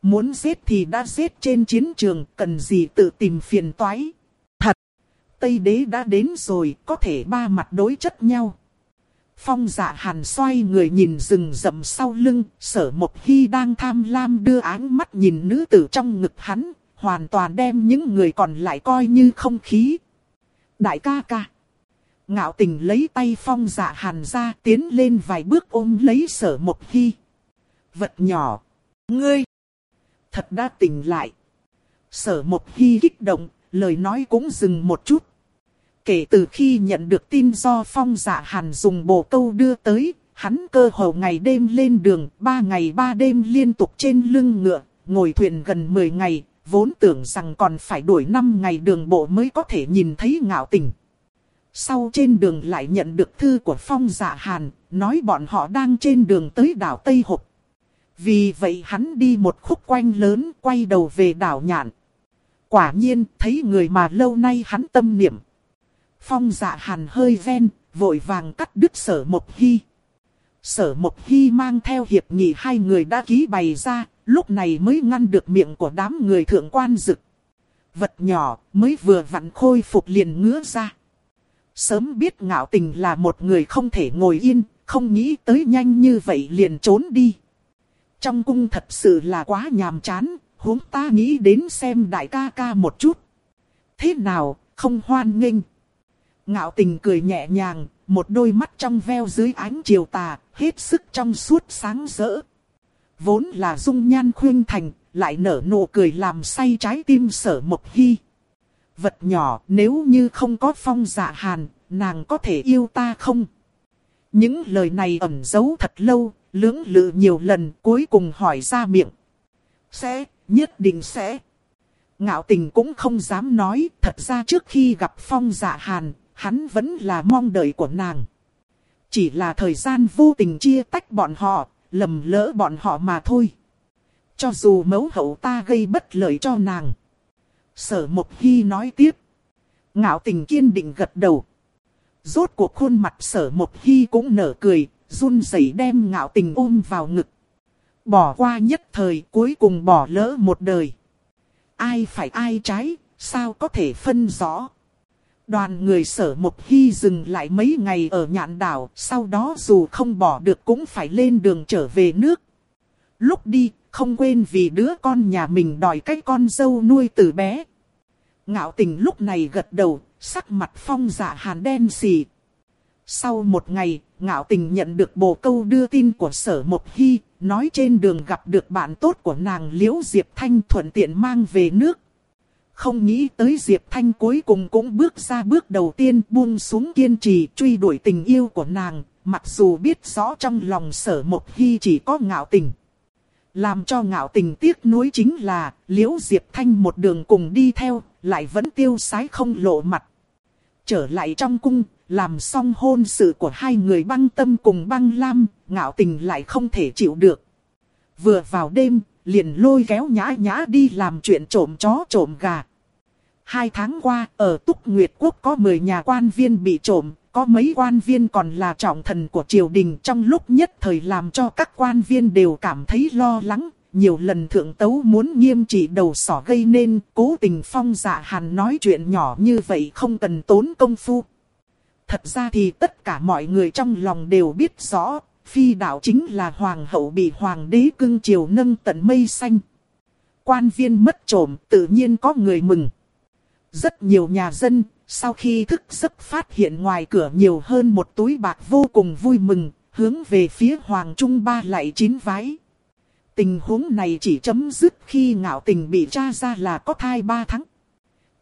Speaker 1: Muốn giết thì đã giết trên chiến trường, cần gì tự tìm phiền toái. Thật, Tây đế đã đến rồi, có thể ba mặt đối chất nhau. Phong dạ hàn xoay người nhìn rừng rậm sau lưng, sở một khi đang tham lam đưa áng mắt nhìn nữ tử trong ngực hắn, hoàn toàn đem những người còn lại coi như không khí. Đại ca ca. Ngạo tình lấy tay phong dạ hàn ra tiến lên vài bước ôm lấy sở một khi Vật nhỏ. Ngươi. Thật đã tỉnh lại. Sở một hy kích động, lời nói cũng dừng một chút. Kể từ khi nhận được tin do phong dạ hàn dùng bồ câu đưa tới, hắn cơ hồ ngày đêm lên đường, ba ngày ba đêm liên tục trên lưng ngựa, ngồi thuyền gần 10 ngày, vốn tưởng rằng còn phải đuổi 5 ngày đường bộ mới có thể nhìn thấy ngạo tình. Sau trên đường lại nhận được thư của phong dạ hàn, nói bọn họ đang trên đường tới đảo Tây Hục. Vì vậy hắn đi một khúc quanh lớn quay đầu về đảo Nhạn. Quả nhiên thấy người mà lâu nay hắn tâm niệm. Phong dạ hàn hơi ven, vội vàng cắt đứt sở một hy. Sở một hy mang theo hiệp nghị hai người đã ký bày ra, lúc này mới ngăn được miệng của đám người thượng quan dực. Vật nhỏ mới vừa vặn khôi phục liền ngứa ra. Sớm biết ngạo tình là một người không thể ngồi yên, không nghĩ tới nhanh như vậy liền trốn đi. Trong cung thật sự là quá nhàm chán, huống ta nghĩ đến xem đại ca ca một chút. Thế nào, không hoan nghênh. Ngạo tình cười nhẹ nhàng, một đôi mắt trong veo dưới ánh chiều tà, hết sức trong suốt sáng rỡ. Vốn là dung nhan khuyên thành, lại nở nụ cười làm say trái tim sở mộc hy. Vật nhỏ nếu như không có phong dạ hàn, nàng có thể yêu ta không? Những lời này ẩn giấu thật lâu, lưỡng lự nhiều lần cuối cùng hỏi ra miệng. Sẽ, nhất định sẽ. Ngạo tình cũng không dám nói, thật ra trước khi gặp phong dạ hàn, hắn vẫn là mong đợi của nàng. Chỉ là thời gian vô tình chia tách bọn họ, lầm lỡ bọn họ mà thôi. Cho dù mẫu hậu ta gây bất lợi cho nàng. Sở Mộc Hy nói tiếp. Ngạo tình kiên định gật đầu. Rốt cuộc khuôn mặt sở Mộc Hy cũng nở cười, run rẩy đem ngạo tình ôm vào ngực. Bỏ qua nhất thời cuối cùng bỏ lỡ một đời. Ai phải ai trái, sao có thể phân rõ. Đoàn người sở Mộc Hy dừng lại mấy ngày ở nhạn đảo, sau đó dù không bỏ được cũng phải lên đường trở về nước. Lúc đi, không quên vì đứa con nhà mình đòi cái con dâu nuôi từ bé. Ngạo tình lúc này gật đầu, sắc mặt phong dạ hàn đen xì. Sau một ngày, ngạo tình nhận được bồ câu đưa tin của sở Mộc Hy, nói trên đường gặp được bạn tốt của nàng Liễu Diệp Thanh thuận tiện mang về nước. không nghĩ tới Diệp Thanh cuối cùng cũng bước ra bước đầu tiên buông xuống kiên trì truy đuổi tình yêu của nàng, mặc dù biết rõ trong lòng sở một hy chỉ có ngạo tình. Làm cho ngạo tình tiếc nuối chính là, liễu Diệp Thanh một đường cùng đi theo, lại vẫn tiêu sái không lộ mặt. Trở lại trong cung, làm xong hôn sự của hai người băng tâm cùng băng lam, ngạo tình lại không thể chịu được. Vừa vào đêm, liền lôi kéo nhã nhã đi làm chuyện trộm chó trộm gà. Hai tháng qua, ở Túc Nguyệt Quốc có 10 nhà quan viên bị trộm, có mấy quan viên còn là trọng thần của triều đình trong lúc nhất thời làm cho các quan viên đều cảm thấy lo lắng. Nhiều lần thượng tấu muốn nghiêm trị đầu sỏ gây nên, cố tình phong dạ hàn nói chuyện nhỏ như vậy không cần tốn công phu. Thật ra thì tất cả mọi người trong lòng đều biết rõ, phi đạo chính là hoàng hậu bị hoàng đế cưng chiều nâng tận mây xanh. Quan viên mất trộm tự nhiên có người mừng. Rất nhiều nhà dân, sau khi thức giấc phát hiện ngoài cửa nhiều hơn một túi bạc vô cùng vui mừng, hướng về phía Hoàng Trung Ba lại chín vái. Tình huống này chỉ chấm dứt khi ngạo tình bị tra ra là có thai ba tháng.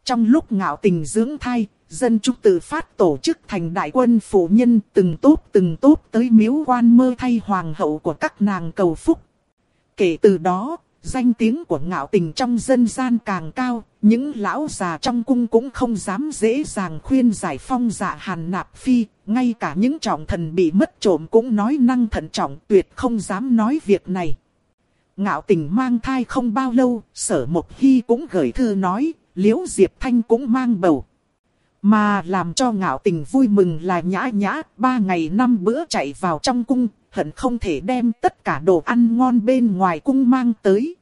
Speaker 1: Trong lúc ngạo tình dưỡng thai, dân chúng tự phát tổ chức thành đại quân phụ nhân từng tốt từng tốt tới miếu quan mơ thay hoàng hậu của các nàng cầu phúc. Kể từ đó, danh tiếng của ngạo tình trong dân gian càng cao, những lão già trong cung cũng không dám dễ dàng khuyên giải phong dạ hàn nạp phi, ngay cả những trọng thần bị mất trộm cũng nói năng thận trọng tuyệt không dám nói việc này. Ngạo tình mang thai không bao lâu, sở một hy cũng gửi thư nói, liễu diệp thanh cũng mang bầu. Mà làm cho ngạo tình vui mừng là nhã nhã, ba ngày năm bữa chạy vào trong cung, hận không thể đem tất cả đồ ăn ngon bên ngoài cung mang tới.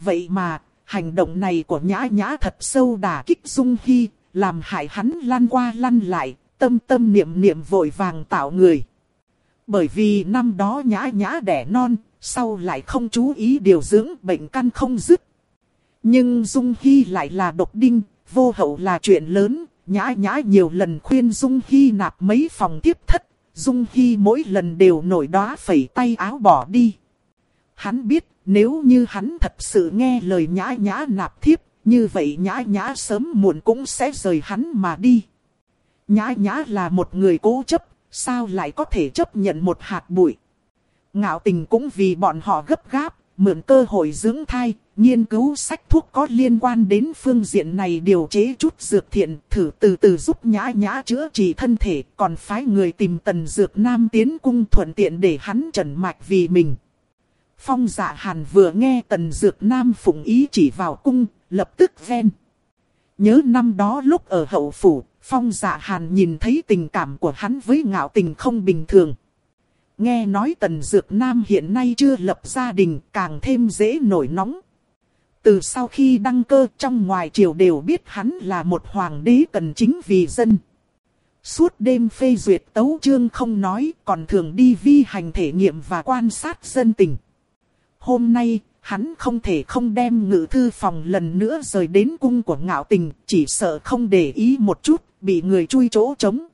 Speaker 1: Vậy mà, hành động này của nhã nhã thật sâu đả kích Dung Hy, làm hại hắn lăn qua lăn lại, tâm tâm niệm niệm vội vàng tạo người. Bởi vì năm đó nhã nhã đẻ non, sau lại không chú ý điều dưỡng bệnh căn không dứt. Nhưng Dung Hy lại là độc đinh, vô hậu là chuyện lớn, nhã nhã nhiều lần khuyên Dung Hy nạp mấy phòng tiếp thất, Dung Hy mỗi lần đều nổi đóa phẩy tay áo bỏ đi. Hắn biết nếu như hắn thật sự nghe lời nhã nhã nạp thiếp, như vậy nhã nhã sớm muộn cũng sẽ rời hắn mà đi. Nhã nhã là một người cố chấp, sao lại có thể chấp nhận một hạt bụi. Ngạo tình cũng vì bọn họ gấp gáp, mượn cơ hội dưỡng thai, nghiên cứu sách thuốc có liên quan đến phương diện này điều chế chút dược thiện, thử từ từ giúp nhã nhã chữa trị thân thể, còn phái người tìm tần dược nam tiến cung thuận tiện để hắn trần mạch vì mình. Phong dạ hàn vừa nghe tần dược nam phụng ý chỉ vào cung, lập tức ven. Nhớ năm đó lúc ở hậu phủ, phong dạ hàn nhìn thấy tình cảm của hắn với ngạo tình không bình thường. Nghe nói tần dược nam hiện nay chưa lập gia đình càng thêm dễ nổi nóng. Từ sau khi đăng cơ trong ngoài triều đều biết hắn là một hoàng đế cần chính vì dân. Suốt đêm phê duyệt tấu chương không nói còn thường đi vi hành thể nghiệm và quan sát dân tình. Hôm nay, hắn không thể không đem ngự thư phòng lần nữa rời đến cung của ngạo tình, chỉ sợ không để ý một chút, bị người chui chỗ trống.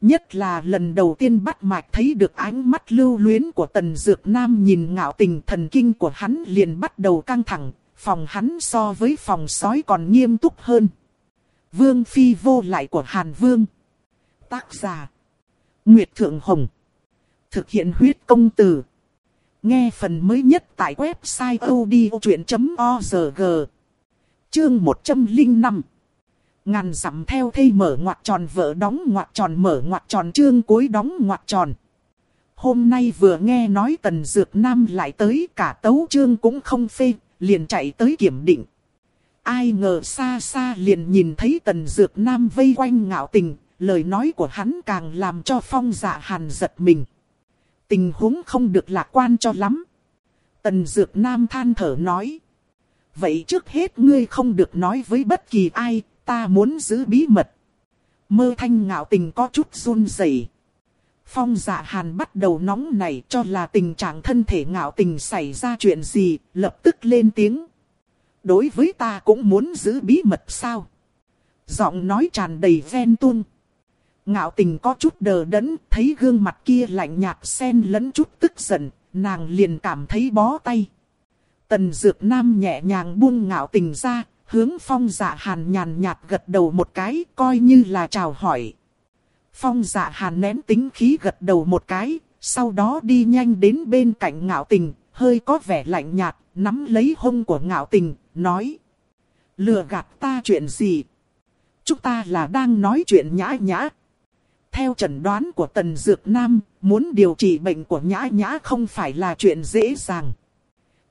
Speaker 1: Nhất là lần đầu tiên bắt mạch thấy được ánh mắt lưu luyến của tần dược nam nhìn ngạo tình thần kinh của hắn liền bắt đầu căng thẳng, phòng hắn so với phòng sói còn nghiêm túc hơn. Vương phi vô lại của Hàn Vương. Tác giả. Nguyệt Thượng Hồng. Thực hiện huyết công từ. Nghe phần mới nhất tại website odchuyện.org Chương 105 Ngàn dặm theo thây mở ngoặt tròn vợ đóng ngoặt tròn mở ngoặt tròn chương cuối đóng ngoặt tròn. Hôm nay vừa nghe nói tần dược nam lại tới cả tấu chương cũng không phê, liền chạy tới kiểm định. Ai ngờ xa xa liền nhìn thấy tần dược nam vây quanh ngạo tình, lời nói của hắn càng làm cho phong dạ hàn giật mình. Tình huống không được lạc quan cho lắm. Tần Dược Nam than thở nói. Vậy trước hết ngươi không được nói với bất kỳ ai, ta muốn giữ bí mật. Mơ thanh ngạo tình có chút run rẩy. Phong dạ hàn bắt đầu nóng nảy cho là tình trạng thân thể ngạo tình xảy ra chuyện gì, lập tức lên tiếng. Đối với ta cũng muốn giữ bí mật sao? Giọng nói tràn đầy ven tuôn. Ngạo tình có chút đờ đẫn, thấy gương mặt kia lạnh nhạt xen lẫn chút tức giận, nàng liền cảm thấy bó tay. Tần Dược Nam nhẹ nhàng buông ngạo tình ra, hướng phong dạ hàn nhàn nhạt gật đầu một cái, coi như là chào hỏi. Phong dạ hàn nén tính khí gật đầu một cái, sau đó đi nhanh đến bên cạnh ngạo tình, hơi có vẻ lạnh nhạt, nắm lấy hông của ngạo tình, nói. Lừa gạt ta chuyện gì? Chúng ta là đang nói chuyện nhã nhã. Theo trần đoán của Tần Dược Nam, muốn điều trị bệnh của nhã nhã không phải là chuyện dễ dàng.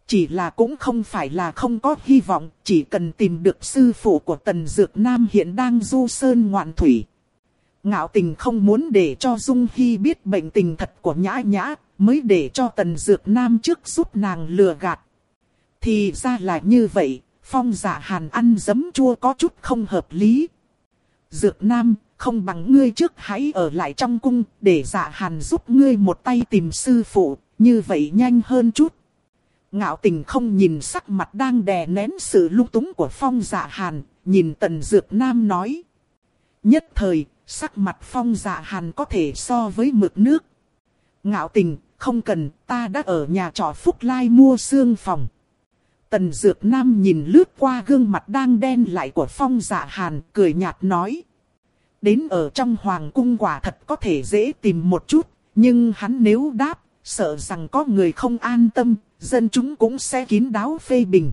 Speaker 1: Chỉ là cũng không phải là không có hy vọng, chỉ cần tìm được sư phụ của Tần Dược Nam hiện đang du sơn ngoạn thủy. Ngạo tình không muốn để cho Dung Hy biết bệnh tình thật của nhã nhã, mới để cho Tần Dược Nam trước giúp nàng lừa gạt. Thì ra là như vậy, phong giả hàn ăn giấm chua có chút không hợp lý. Dược Nam, không bằng ngươi trước hãy ở lại trong cung, để giả hàn giúp ngươi một tay tìm sư phụ, như vậy nhanh hơn chút. Ngạo tình không nhìn sắc mặt đang đè nén sự lung túng của phong dạ hàn, nhìn tần dược nam nói. Nhất thời, sắc mặt phong dạ hàn có thể so với mực nước. Ngạo tình, không cần, ta đã ở nhà trọ Phúc Lai mua xương phòng. Tần dược nam nhìn lướt qua gương mặt đang đen lại của phong dạ hàn, cười nhạt nói. Đến ở trong hoàng cung quả thật có thể dễ tìm một chút, nhưng hắn nếu đáp, sợ rằng có người không an tâm, dân chúng cũng sẽ kín đáo phê bình.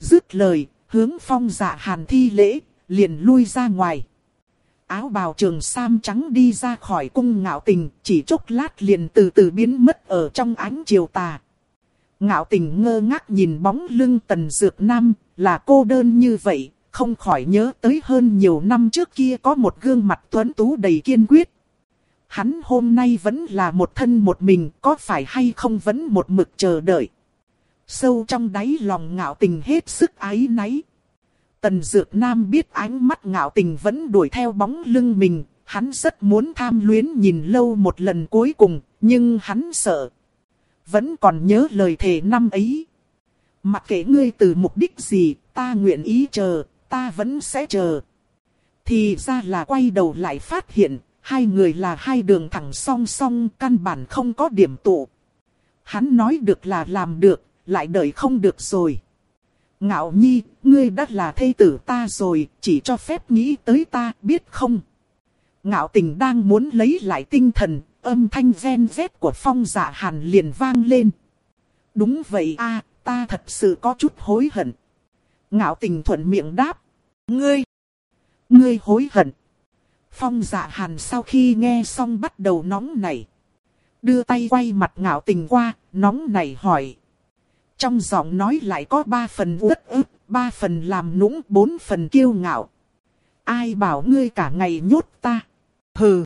Speaker 1: Dứt lời, hướng phong dạ hàn thi lễ, liền lui ra ngoài. Áo bào trường sam trắng đi ra khỏi cung ngạo tình, chỉ chốc lát liền từ từ biến mất ở trong ánh chiều tà. Ngạo tình ngơ ngác nhìn bóng lưng tần dược nam, là cô đơn như vậy, không khỏi nhớ tới hơn nhiều năm trước kia có một gương mặt tuấn tú đầy kiên quyết. Hắn hôm nay vẫn là một thân một mình, có phải hay không vẫn một mực chờ đợi. Sâu trong đáy lòng ngạo tình hết sức ái náy. Tần Dược Nam biết ánh mắt ngạo tình vẫn đuổi theo bóng lưng mình, hắn rất muốn tham luyến nhìn lâu một lần cuối cùng, nhưng hắn sợ. Vẫn còn nhớ lời thề năm ấy. Mặc kệ ngươi từ mục đích gì, ta nguyện ý chờ, ta vẫn sẽ chờ. Thì ra là quay đầu lại phát hiện, hai người là hai đường thẳng song song căn bản không có điểm tụ. Hắn nói được là làm được, lại đợi không được rồi. Ngạo nhi, ngươi đã là thê tử ta rồi, chỉ cho phép nghĩ tới ta, biết không? Ngạo tình đang muốn lấy lại tinh thần, âm thanh ven vét của phong dạ hàn liền vang lên. Đúng vậy a ta thật sự có chút hối hận. Ngạo tình thuận miệng đáp. Ngươi! Ngươi hối hận. Phong dạ hàn sau khi nghe xong bắt đầu nóng nảy. Đưa tay quay mặt ngạo tình qua, nóng nảy hỏi. Trong giọng nói lại có ba phần uất ức, ba phần làm nũng, bốn phần kiêu ngạo. Ai bảo ngươi cả ngày nhốt ta? Hừ!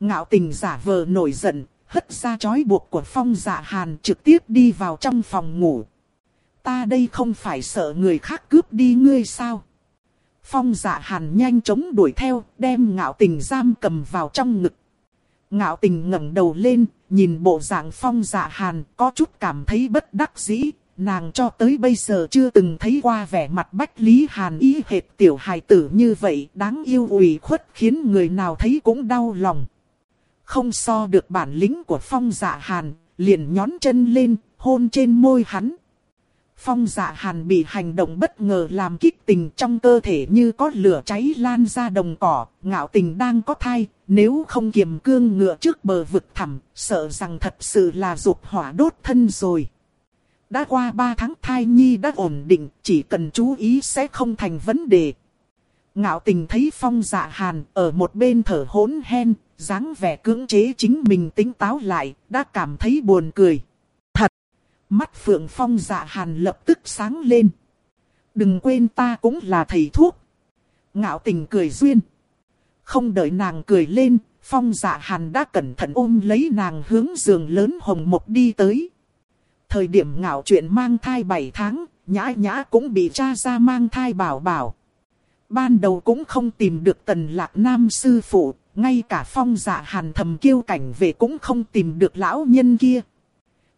Speaker 1: Ngạo tình giả vờ nổi giận, hất ra chói buộc của phong dạ hàn trực tiếp đi vào trong phòng ngủ. Ta đây không phải sợ người khác cướp đi ngươi sao? Phong dạ hàn nhanh chóng đuổi theo, đem ngạo tình giam cầm vào trong ngực. Ngạo tình ngẩng đầu lên, nhìn bộ dạng phong dạ hàn, có chút cảm thấy bất đắc dĩ. Nàng cho tới bây giờ chưa từng thấy qua vẻ mặt bách lý hàn ý hệt tiểu hài tử như vậy, đáng yêu ủy khuất khiến người nào thấy cũng đau lòng. Không so được bản lĩnh của phong dạ hàn, liền nhón chân lên, hôn trên môi hắn. Phong dạ hàn bị hành động bất ngờ làm kích tình trong cơ thể như có lửa cháy lan ra đồng cỏ, ngạo tình đang có thai, nếu không kiềm cương ngựa trước bờ vực thẳm, sợ rằng thật sự là dục hỏa đốt thân rồi. Đã qua 3 tháng thai nhi đã ổn định, chỉ cần chú ý sẽ không thành vấn đề. Ngạo tình thấy phong dạ hàn ở một bên thở hỗn hen, dáng vẻ cưỡng chế chính mình tính táo lại, đã cảm thấy buồn cười. Mắt Phượng Phong dạ hàn lập tức sáng lên. Đừng quên ta cũng là thầy thuốc. Ngạo tình cười duyên. Không đợi nàng cười lên, Phong dạ hàn đã cẩn thận ôm lấy nàng hướng giường lớn hồng mộc đi tới. Thời điểm ngạo chuyện mang thai 7 tháng, nhã nhã cũng bị cha ra mang thai bảo bảo. Ban đầu cũng không tìm được tần lạc nam sư phụ, ngay cả phong dạ hàn thầm kiêu cảnh về cũng không tìm được lão nhân kia.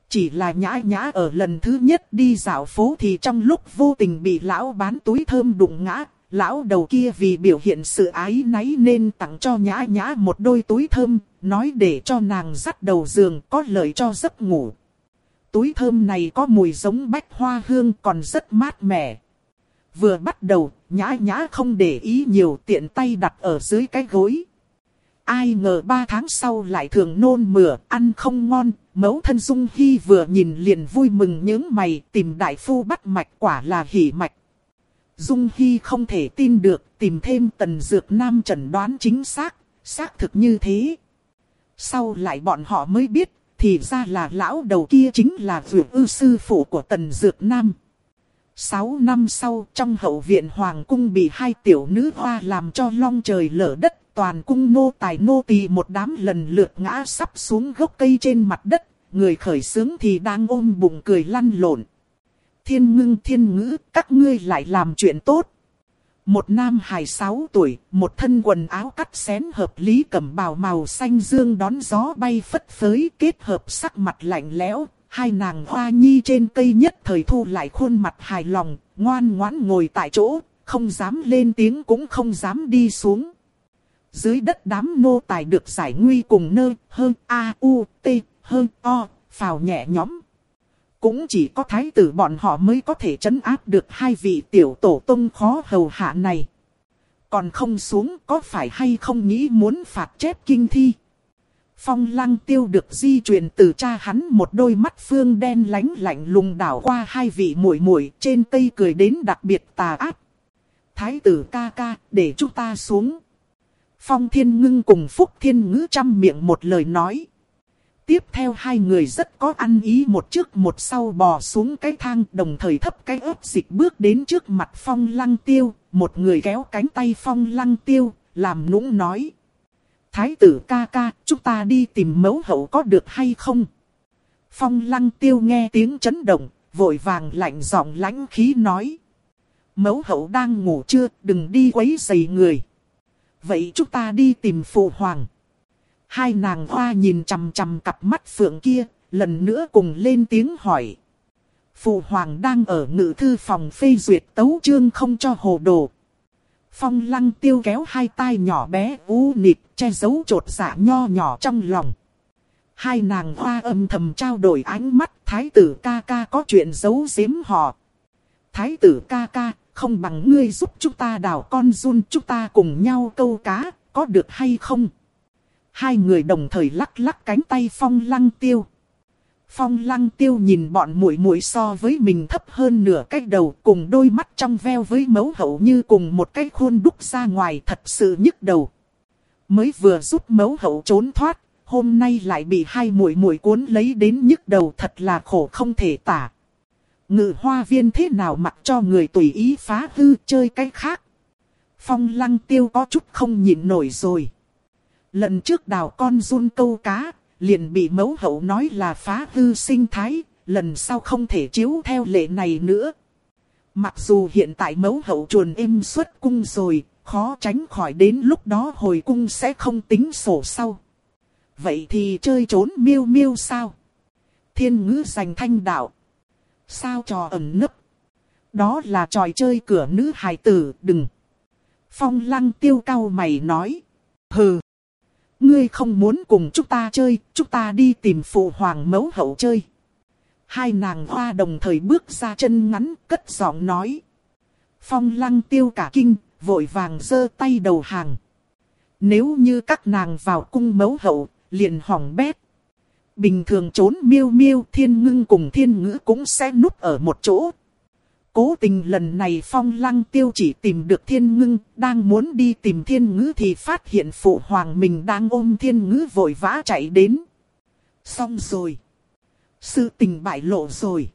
Speaker 1: Chỉ là nhã nhã ở lần thứ nhất đi dạo phố thì trong lúc vô tình bị lão bán túi thơm đụng ngã. Lão đầu kia vì biểu hiện sự ái náy nên tặng cho nhã nhã một đôi túi thơm, nói để cho nàng dắt đầu giường có lợi cho giấc ngủ. Túi thơm này có mùi giống bách hoa hương còn rất mát mẻ. vừa bắt đầu, nhã nhã không để ý nhiều tiện tay đặt ở dưới cái gối. Ai ngờ ba tháng sau lại thường nôn mửa, ăn không ngon, mẫu thân Dung Hy vừa nhìn liền vui mừng những mày tìm đại phu bắt mạch quả là hỉ mạch. Dung Hy không thể tin được, tìm thêm tần dược nam chẩn đoán chính xác, xác thực như thế. Sau lại bọn họ mới biết, thì ra là lão đầu kia chính là dược ư sư phụ của tần dược nam. Sáu năm sau, trong hậu viện Hoàng cung bị hai tiểu nữ hoa làm cho long trời lở đất, toàn cung nô tài nô tỳ một đám lần lượt ngã sắp xuống gốc cây trên mặt đất, người khởi sướng thì đang ôm bụng cười lăn lộn. Thiên ngưng thiên ngữ, các ngươi lại làm chuyện tốt. Một nam hài sáu tuổi, một thân quần áo cắt xén hợp lý cẩm bào màu xanh dương đón gió bay phất phới kết hợp sắc mặt lạnh lẽo. Hai nàng hoa nhi trên cây nhất thời thu lại khuôn mặt hài lòng, ngoan ngoãn ngồi tại chỗ, không dám lên tiếng cũng không dám đi xuống. Dưới đất đám nô tài được giải nguy cùng nơi hơn A, U, T, hơn O, phào nhẹ nhõm. Cũng chỉ có thái tử bọn họ mới có thể chấn áp được hai vị tiểu tổ tông khó hầu hạ này. Còn không xuống có phải hay không nghĩ muốn phạt chép kinh thi. Phong lăng tiêu được di chuyển từ cha hắn một đôi mắt phương đen lánh lạnh lùng đảo qua hai vị muội muội trên tây cười đến đặc biệt tà ác. Thái tử ca ca, để chúng ta xuống. Phong thiên ngưng cùng Phúc thiên ngữ trăm miệng một lời nói. Tiếp theo hai người rất có ăn ý một trước một sau bò xuống cái thang đồng thời thấp cái ớt dịch bước đến trước mặt phong lăng tiêu. Một người kéo cánh tay phong lăng tiêu, làm nũng nói. Thái tử ca ca, chúng ta đi tìm mẫu hậu có được hay không? Phong lăng tiêu nghe tiếng chấn động, vội vàng lạnh giọng lãnh khí nói. Mẫu hậu đang ngủ chưa, đừng đi quấy rầy người. Vậy chúng ta đi tìm phụ hoàng. Hai nàng hoa nhìn chằm chằm cặp mắt phượng kia, lần nữa cùng lên tiếng hỏi. Phụ hoàng đang ở ngự thư phòng phê duyệt tấu chương không cho hồ đồ. Phong lăng tiêu kéo hai tay nhỏ bé u nịt che giấu trột dạ nho nhỏ trong lòng. Hai nàng hoa âm thầm trao đổi ánh mắt thái tử ca ca có chuyện giấu giếm họ. Thái tử ca ca, không bằng ngươi giúp chúng ta đào con run chúng ta cùng nhau câu cá, có được hay không? Hai người đồng thời lắc lắc cánh tay phong lăng tiêu. Phong lăng tiêu nhìn bọn muội muội so với mình thấp hơn nửa cái đầu cùng đôi mắt trong veo với mấu hậu như cùng một cái khuôn đúc ra ngoài thật sự nhức đầu. Mới vừa giúp mấu hậu trốn thoát, hôm nay lại bị hai muội muội cuốn lấy đến nhức đầu thật là khổ không thể tả. Ngự hoa viên thế nào mặc cho người tùy ý phá hư chơi cái khác. Phong lăng tiêu có chút không nhịn nổi rồi. Lần trước đào con run câu cá, liền bị mẫu hậu nói là phá hư sinh thái, lần sau không thể chiếu theo lệ này nữa. Mặc dù hiện tại mẫu hậu chuồn êm xuất cung rồi, khó tránh khỏi đến lúc đó hồi cung sẽ không tính sổ sau. Vậy thì chơi trốn miêu miêu sao? Thiên ngữ giành thanh đạo. Sao trò ẩn nấp? Đó là trò chơi cửa nữ hài tử, đừng. Phong lăng tiêu cao mày nói. Hừ. Ngươi không muốn cùng chúng ta chơi, chúng ta đi tìm phụ hoàng mẫu hậu chơi. Hai nàng hoa đồng thời bước ra chân ngắn, cất giọng nói. Phong lăng tiêu cả kinh, vội vàng giơ tay đầu hàng. Nếu như các nàng vào cung mẫu hậu, liền hỏng bét. Bình thường trốn miêu miêu thiên ngưng cùng thiên ngữ cũng sẽ núp ở một chỗ. Cố tình lần này phong lăng tiêu chỉ tìm được thiên ngưng, đang muốn đi tìm thiên ngữ thì phát hiện phụ hoàng mình đang ôm thiên ngữ vội vã chạy đến. Xong rồi. Sự tình bại lộ rồi.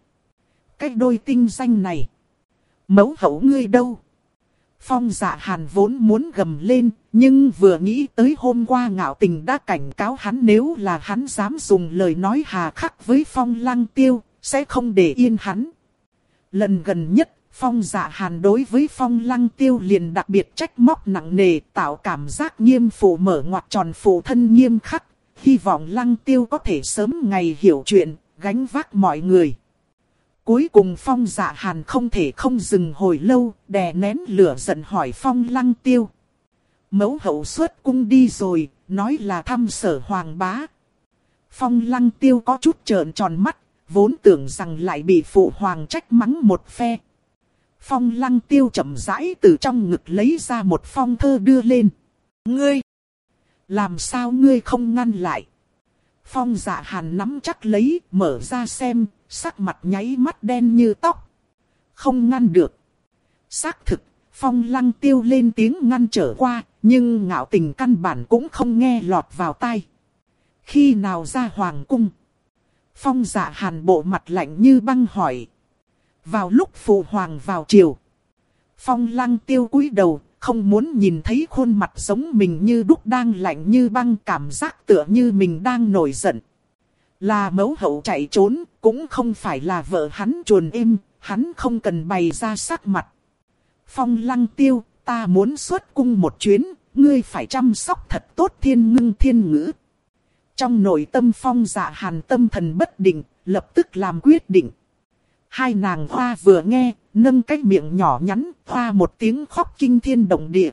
Speaker 1: Cái đôi tinh danh này. Mẫu hậu ngươi đâu? Phong dạ hàn vốn muốn gầm lên, nhưng vừa nghĩ tới hôm qua ngạo tình đã cảnh cáo hắn nếu là hắn dám dùng lời nói hà khắc với phong lăng tiêu, sẽ không để yên hắn. Lần gần nhất, phong dạ hàn đối với phong lăng tiêu liền đặc biệt trách móc nặng nề tạo cảm giác nghiêm phụ mở ngoặt tròn phụ thân nghiêm khắc, hy vọng lăng tiêu có thể sớm ngày hiểu chuyện, gánh vác mọi người. Cuối cùng phong dạ hàn không thể không dừng hồi lâu, đè nén lửa giận hỏi phong lăng tiêu. Mẫu hậu xuất cung đi rồi, nói là thăm sở hoàng bá. Phong lăng tiêu có chút trợn tròn mắt, vốn tưởng rằng lại bị phụ hoàng trách mắng một phe. Phong lăng tiêu chậm rãi từ trong ngực lấy ra một phong thơ đưa lên. Ngươi! Làm sao ngươi không ngăn lại? Phong dạ hàn nắm chắc lấy, mở ra xem, sắc mặt nháy mắt đen như tóc. Không ngăn được. Xác thực, phong lăng tiêu lên tiếng ngăn trở qua, nhưng ngạo tình căn bản cũng không nghe lọt vào tai. Khi nào ra hoàng cung? Phong dạ hàn bộ mặt lạnh như băng hỏi. Vào lúc phụ hoàng vào chiều. Phong lăng tiêu cúi đầu, không muốn nhìn thấy khuôn mặt giống mình như đúc đang lạnh như băng cảm giác tựa như mình đang nổi giận. Là mẫu hậu chạy trốn, cũng không phải là vợ hắn chuồn êm, hắn không cần bày ra sắc mặt. Phong lăng tiêu, ta muốn xuất cung một chuyến, ngươi phải chăm sóc thật tốt thiên ngưng thiên ngữ. Trong nội tâm phong dạ hàn tâm thần bất định, lập tức làm quyết định. Hai nàng hoa vừa nghe, nâng cái miệng nhỏ nhắn, hoa một tiếng khóc kinh thiên động địa.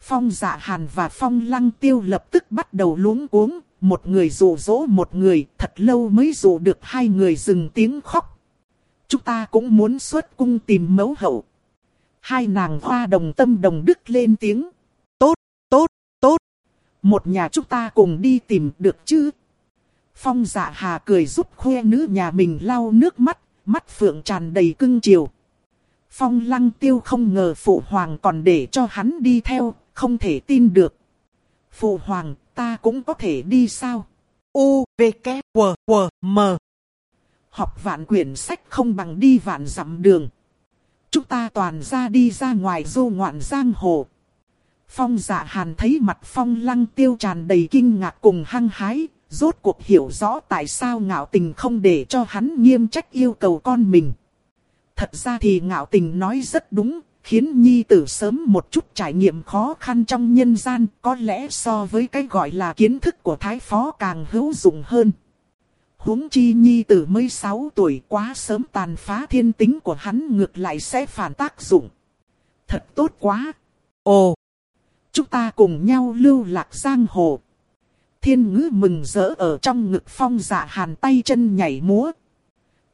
Speaker 1: Phong dạ hàn và phong lăng tiêu lập tức bắt đầu luống cuống, một người dụ dỗ một người, thật lâu mới dụ được hai người dừng tiếng khóc. Chúng ta cũng muốn xuất cung tìm mẫu hậu. Hai nàng hoa đồng tâm đồng đức lên tiếng. Tốt, tốt, tốt. Một nhà chúng ta cùng đi tìm được chứ? Phong dạ hà cười giúp khoe nữ nhà mình lau nước mắt, mắt phượng tràn đầy cưng chiều. Phong lăng tiêu không ngờ phụ hoàng còn để cho hắn đi theo, không thể tin được. Phụ hoàng, ta cũng có thể đi sao? U, V, K, W, W, M. Học vạn quyển sách không bằng đi vạn dặm đường. Chúng ta toàn ra đi ra ngoài du ngoạn giang hồ. Phong dạ hàn thấy mặt phong lăng tiêu tràn đầy kinh ngạc cùng hăng hái, rốt cuộc hiểu rõ tại sao ngạo tình không để cho hắn nghiêm trách yêu cầu con mình. Thật ra thì ngạo tình nói rất đúng, khiến nhi tử sớm một chút trải nghiệm khó khăn trong nhân gian, có lẽ so với cái gọi là kiến thức của thái phó càng hữu dụng hơn. huống chi nhi tử mới 6 tuổi quá sớm tàn phá thiên tính của hắn ngược lại sẽ phản tác dụng. Thật tốt quá. Ồ! Chúng ta cùng nhau lưu lạc giang hồ. Thiên ngữ mừng rỡ ở trong ngực phong dạ hàn tay chân nhảy múa.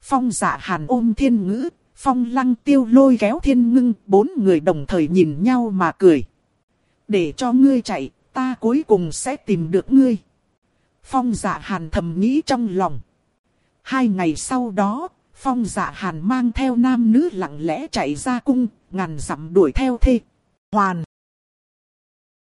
Speaker 1: Phong dạ hàn ôm thiên ngữ, phong lăng tiêu lôi kéo thiên ngưng, bốn người đồng thời nhìn nhau mà cười. Để cho ngươi chạy, ta cuối cùng sẽ tìm được ngươi. Phong dạ hàn thầm nghĩ trong lòng. Hai ngày sau đó, phong dạ hàn mang theo nam nữ lặng lẽ chạy ra cung, ngàn dặm đuổi theo thê. Hoàn!